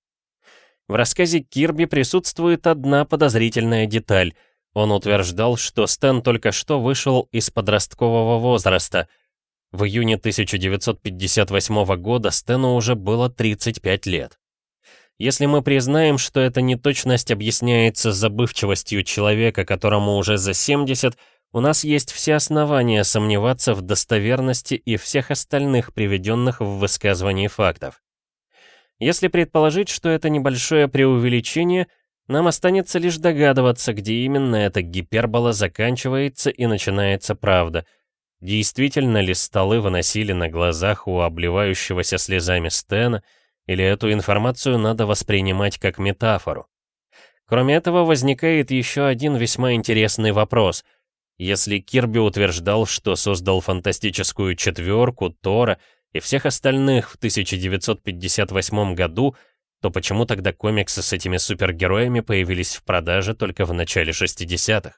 В рассказе Кирби присутствует одна подозрительная деталь. Он утверждал, что Стэн только что вышел из подросткового возраста. В июне 1958 года Стэну уже было 35 лет. Если мы признаем, что эта неточность объясняется забывчивостью человека, которому уже за 70, у нас есть все основания сомневаться в достоверности и всех остальных приведенных в высказывании фактов. Если предположить, что это небольшое преувеличение, нам останется лишь догадываться, где именно эта гипербола заканчивается и начинается правда. Действительно ли столы выносили на глазах у обливающегося слезами Стена, или эту информацию надо воспринимать как метафору? Кроме этого, возникает еще один весьма интересный вопрос — если Кирби утверждал, что создал фантастическую четверку, Тора и всех остальных в 1958 году, то почему тогда комиксы с этими супергероями появились в продаже только в начале 60-х?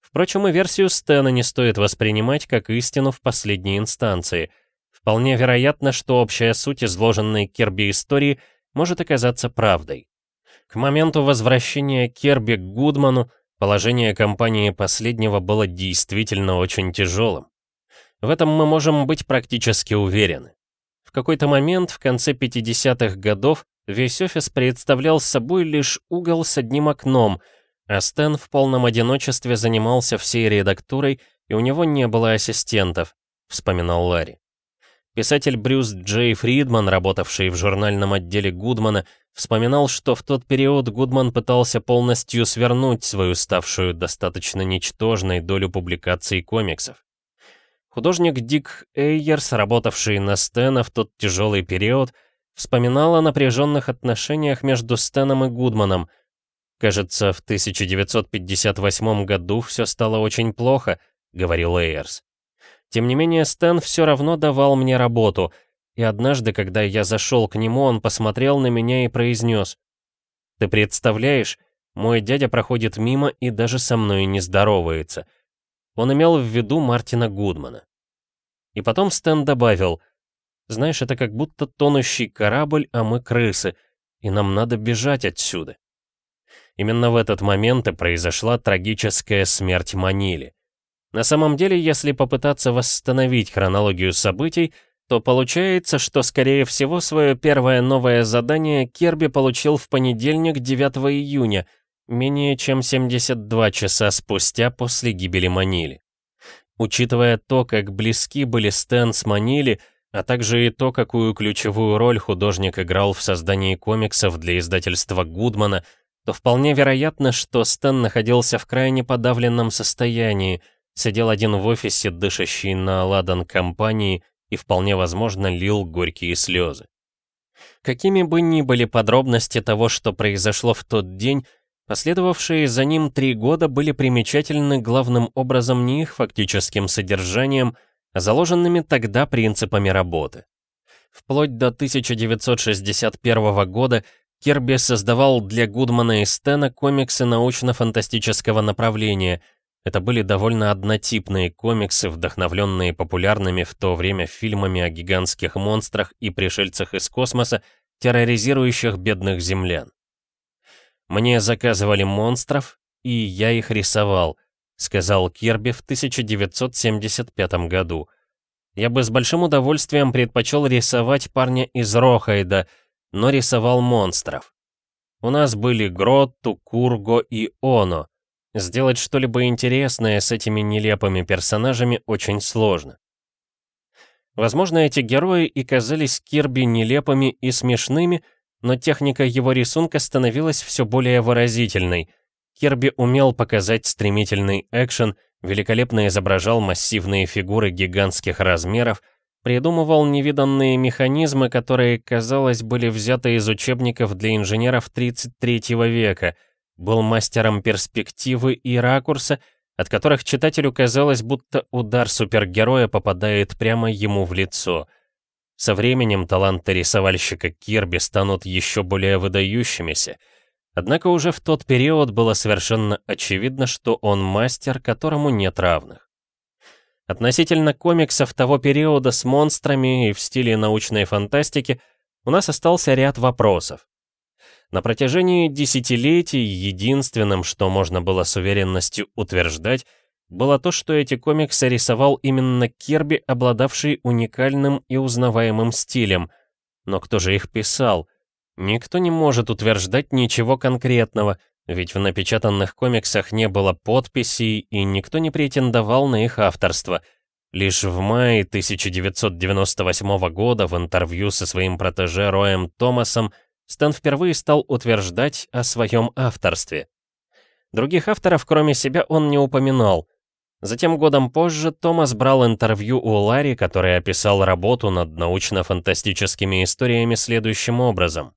Впрочем, и версию Стэна не стоит воспринимать как истину в последней инстанции. Вполне вероятно, что общая суть изложенной Кирби истории может оказаться правдой. К моменту возвращения Керби к Гудману Положение компании последнего было действительно очень тяжелым. В этом мы можем быть практически уверены. В какой-то момент в конце 50-х годов весь офис представлял собой лишь угол с одним окном, а Стэн в полном одиночестве занимался всей редактурой, и у него не было ассистентов, вспоминал Ларри. Писатель Брюс Джей Фридман, работавший в журнальном отделе Гудмана, вспоминал, что в тот период Гудман пытался полностью свернуть свою ставшую достаточно ничтожной долю публикаций комиксов. Художник Дик Эйерс, работавший на Стэна в тот тяжелый период, вспоминал о напряженных отношениях между Стэном и Гудманом. «Кажется, в 1958 году все стало очень плохо», — говорил Эйерс. Тем не менее, Стэн все равно давал мне работу, и однажды, когда я зашел к нему, он посмотрел на меня и произнес. «Ты представляешь, мой дядя проходит мимо и даже со мной не здоровается». Он имел в виду Мартина Гудмана. И потом Стэн добавил, «Знаешь, это как будто тонущий корабль, а мы крысы, и нам надо бежать отсюда». Именно в этот момент и произошла трагическая смерть Манили. На самом деле, если попытаться восстановить хронологию событий, то получается, что, скорее всего, свое первое новое задание Керби получил в понедельник 9 июня, менее чем 72 часа спустя после гибели Манили. Учитывая то, как близки были Стэн с Манили, а также и то, какую ключевую роль художник играл в создании комиксов для издательства Гудмана, то вполне вероятно, что Стэн находился в крайне подавленном состоянии, сидел один в офисе, дышащий на ладан компании, и вполне возможно лил горькие слезы. Какими бы ни были подробности того, что произошло в тот день, последовавшие за ним три года были примечательны главным образом не их фактическим содержанием, а заложенными тогда принципами работы. Вплоть до 1961 года Кирби создавал для Гудмана и Стена комиксы научно-фантастического направления — это были довольно однотипные комиксы, вдохновленные популярными в то время фильмами о гигантских монстрах и пришельцах из космоса, терроризирующих бедных землян. «Мне заказывали монстров, и я их рисовал», — сказал Кирби в 1975 году. «Я бы с большим удовольствием предпочел рисовать парня из Рохайда, но рисовал монстров. У нас были Гротту, Курго и Оно, Сделать что-либо интересное с этими нелепыми персонажами очень сложно. Возможно, эти герои и казались Кирби нелепыми и смешными, но техника его рисунка становилась все более выразительной. Кирби умел показать стремительный экшен, великолепно изображал массивные фигуры гигантских размеров, придумывал невиданные механизмы, которые, казалось, были взяты из учебников для инженеров 33 века — был мастером перспективы и ракурса, от которых читателю казалось, будто удар супергероя попадает прямо ему в лицо. Со временем таланты рисовальщика Кирби станут еще более выдающимися. Однако уже в тот период было совершенно очевидно, что он мастер, которому нет равных. Относительно комиксов того периода с монстрами и в стиле научной фантастики у нас остался ряд вопросов. На протяжении десятилетий единственным, что можно было с уверенностью утверждать, было то, что эти комиксы рисовал именно Кирби, обладавший уникальным и узнаваемым стилем. Но кто же их писал? Никто не может утверждать ничего конкретного, ведь в напечатанных комиксах не было подписей, и никто не претендовал на их авторство. Лишь в мае 1998 года в интервью со своим протеже Роем Томасом Стэн впервые стал утверждать о своем авторстве. Других авторов, кроме себя, он не упоминал. Затем годом позже Томас брал интервью у Ларри, который описал работу над научно-фантастическими историями следующим образом.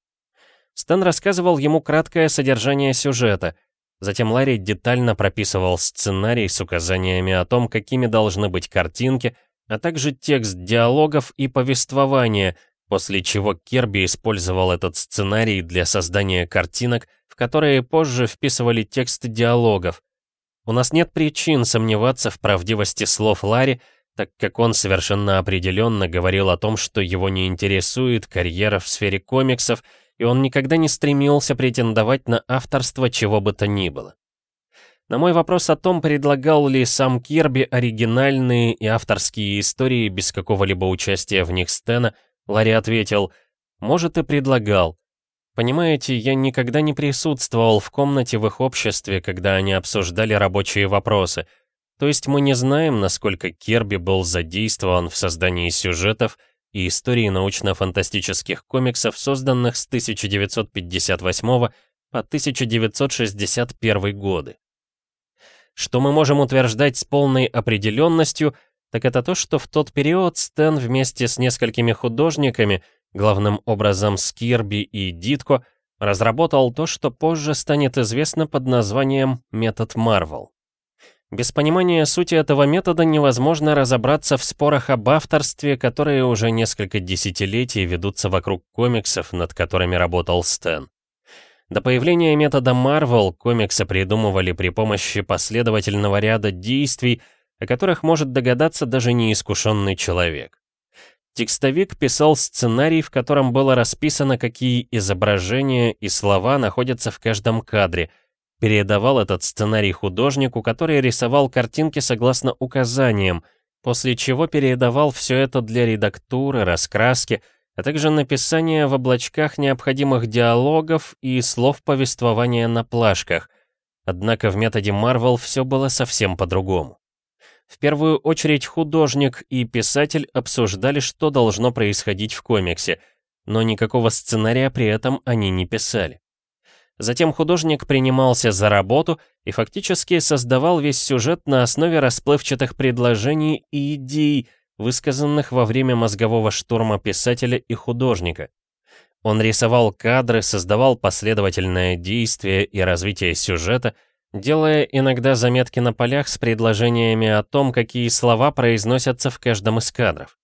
Стэн рассказывал ему краткое содержание сюжета, затем Ларри детально прописывал сценарий с указаниями о том, какими должны быть картинки, а также текст диалогов и повествования — после чего Керби использовал этот сценарий для создания картинок, в которые позже вписывали тексты диалогов. У нас нет причин сомневаться в правдивости слов Ларри, так как он совершенно определенно говорил о том, что его не интересует карьера в сфере комиксов, и он никогда не стремился претендовать на авторство чего бы то ни было. На мой вопрос о том, предлагал ли сам Кирби оригинальные и авторские истории без какого-либо участия в них Стена, Ларри ответил, «Может, и предлагал. Понимаете, я никогда не присутствовал в комнате в их обществе, когда они обсуждали рабочие вопросы. То есть мы не знаем, насколько Керби был задействован в создании сюжетов и истории научно-фантастических комиксов, созданных с 1958 по 1961 годы. Что мы можем утверждать с полной определенностью – так это то, что в тот период Стэн вместе с несколькими художниками, главным образом с Кирби и Дитко, разработал то, что позже станет известно под названием «метод Марвел». Без понимания сути этого метода невозможно разобраться в спорах об авторстве, которые уже несколько десятилетий ведутся вокруг комиксов, над которыми работал Стэн. До появления метода Marvel комиксы придумывали при помощи последовательного ряда действий, о которых может догадаться даже неискушенный человек. Текстовик писал сценарий, в котором было расписано, какие изображения и слова находятся в каждом кадре, передавал этот сценарий художнику, который рисовал картинки согласно указаниям, после чего передавал все это для редактуры, раскраски, а также написания в облачках необходимых диалогов и слов повествования на плашках. Однако в методе Marvel все было совсем по-другому. В первую очередь художник и писатель обсуждали, что должно происходить в комиксе, но никакого сценария при этом они не писали. Затем художник принимался за работу и фактически создавал весь сюжет на основе расплывчатых предложений и идей, высказанных во время мозгового штурма писателя и художника. Он рисовал кадры, создавал последовательное действие и развитие сюжета — делая иногда заметки на полях с предложениями о том, какие слова произносятся в каждом из кадров.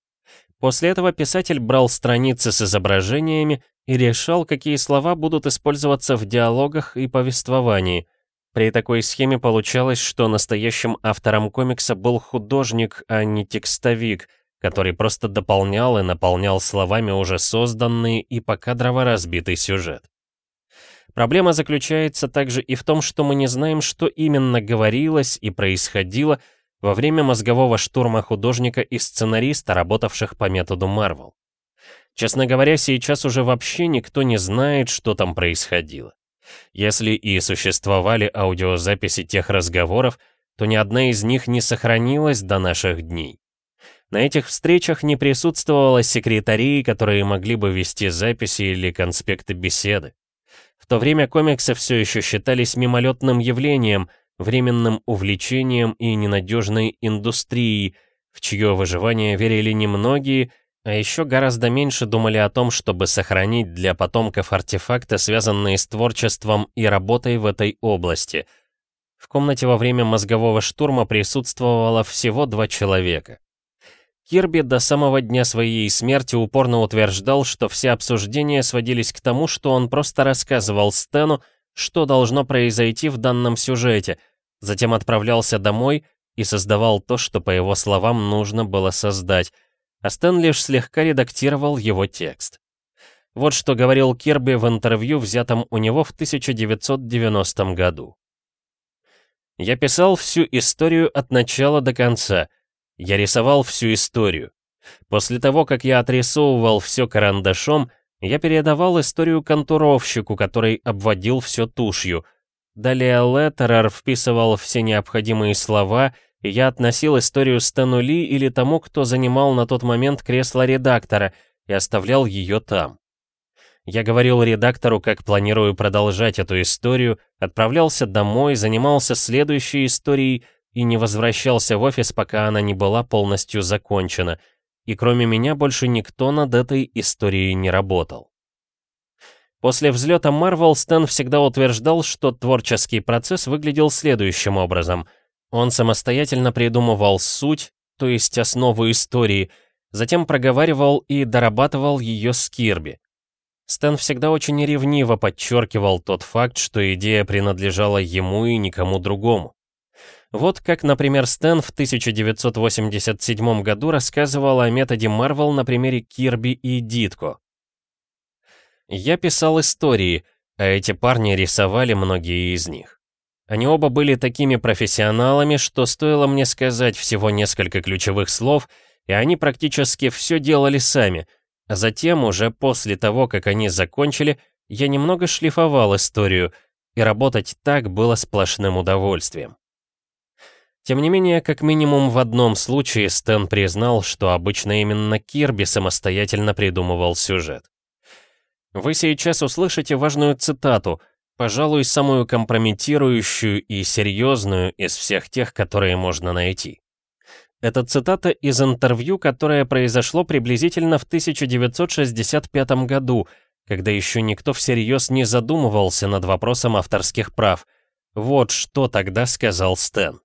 После этого писатель брал страницы с изображениями и решал, какие слова будут использоваться в диалогах и повествовании. При такой схеме получалось, что настоящим автором комикса был художник, а не текстовик, который просто дополнял и наполнял словами уже созданный и покадрово разбитый сюжет. Проблема заключается также и в том, что мы не знаем, что именно говорилось и происходило во время мозгового штурма художника и сценариста, работавших по методу Марвел. Честно говоря, сейчас уже вообще никто не знает, что там происходило. Если и существовали аудиозаписи тех разговоров, то ни одна из них не сохранилась до наших дней. На этих встречах не присутствовало секретарей, которые могли бы вести записи или конспекты беседы. В то время комиксы все еще считались мимолетным явлением, временным увлечением и ненадежной индустрией, в чье выживание верили немногие, а еще гораздо меньше думали о том, чтобы сохранить для потомков артефакты, связанные с творчеством и работой в этой области. В комнате во время мозгового штурма присутствовало всего два человека. Кирби до самого дня своей смерти упорно утверждал, что все обсуждения сводились к тому, что он просто рассказывал Стэну, что должно произойти в данном сюжете, затем отправлялся домой и создавал то, что, по его словам, нужно было создать, а Стэн лишь слегка редактировал его текст. Вот что говорил Кирби в интервью, взятом у него в 1990 году. «Я писал всю историю от начала до конца. Я рисовал всю историю. После того, как я отрисовывал все карандашом, я передавал историю контуровщику, который обводил все тушью. Далее Леттерер вписывал все необходимые слова — я относил историю Стэну Ли или тому, кто занимал на тот момент кресло редактора, и оставлял ее там. Я говорил редактору, как планирую продолжать эту историю, отправлялся домой, занимался следующей историей и не возвращался в офис, пока она не была полностью закончена, и кроме меня больше никто над этой историей не работал. После взлета Marvel Стэн всегда утверждал, что творческий процесс выглядел следующим образом — он самостоятельно придумывал суть, то есть основу истории, затем проговаривал и дорабатывал ее с Кирби. Стэн всегда очень ревниво подчеркивал тот факт, что идея принадлежала ему и никому другому. Вот как, например, Стэн в 1987 году рассказывал о методе Марвел на примере Кирби и Дитко. «Я писал истории, а эти парни рисовали многие из них. Они оба были такими профессионалами, что стоило мне сказать всего несколько ключевых слов, и они практически все делали сами. А затем, уже после того, как они закончили, я немного шлифовал историю, и работать так было сплошным удовольствием. Тем не менее, как минимум в одном случае Стэн признал, что обычно именно Кирби самостоятельно придумывал сюжет. Вы сейчас услышите важную цитату — Пожалуй, самую компрометирующую и серьезную из всех тех, которые можно найти. Это цитата из интервью, которое произошло приблизительно в 1965 году, когда еще никто всерьез не задумывался над вопросом авторских прав. Вот что тогда сказал Стэн.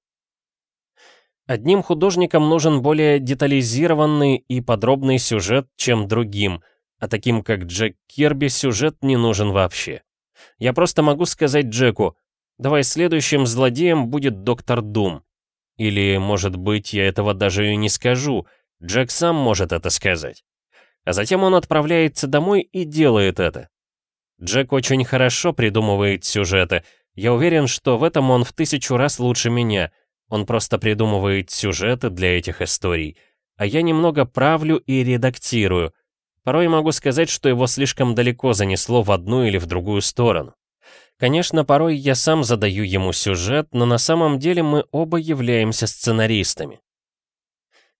Одним художникам нужен более детализированный и подробный сюжет, чем другим, а таким как Джек Кирби сюжет не нужен вообще. Я просто могу сказать Джеку, давай следующим злодеем будет доктор Дум. Или, может быть, я этого даже и не скажу, Джек сам может это сказать. А затем он отправляется домой и делает это. Джек очень хорошо придумывает сюжеты. Я уверен, что в этом он в тысячу раз лучше меня. Он просто придумывает сюжеты для этих историй. А я немного правлю и редактирую. Порой могу сказать, что его слишком далеко занесло в одну или в другую сторону. Конечно, порой я сам задаю ему сюжет, но на самом деле мы оба являемся сценаристами.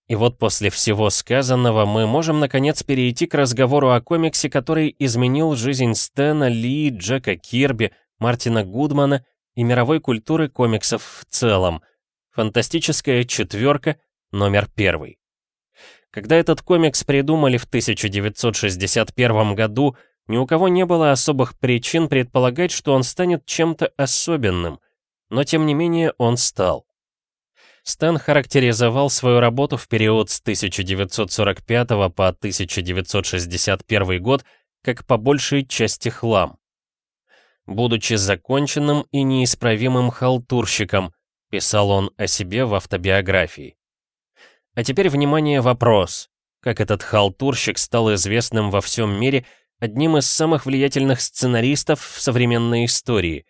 И вот после всего сказанного мы можем наконец перейти к разговору о комиксе, который изменил жизнь Стэна, Ли, Джека Кирби, Мартина Гудмана и мировой культуры комиксов в целом. Фантастическая четверка, номер первый. Когда этот комикс придумали в 1961 году, ни у кого не было особых причин предполагать, что он станет чем-то особенным, но тем не менее он стал. Стэн характеризовал свою работу в период с 1945 по 1961 год как по большей части хлам. Будучи законченным и неисправимым халтурщиком, писал он о себе в автобиографии. А теперь, внимание, вопрос. Как этот халтурщик стал известным во всем мире одним из самых влиятельных сценаристов в современной истории?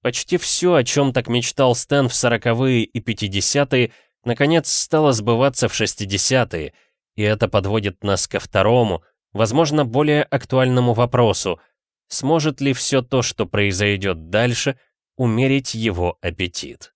Почти все, о чем так мечтал Стэн в 40-е и 50-е, наконец стало сбываться в 60-е, и это подводит нас ко второму, возможно, более актуальному вопросу. Сможет ли все то, что произойдет дальше, умерить его аппетит?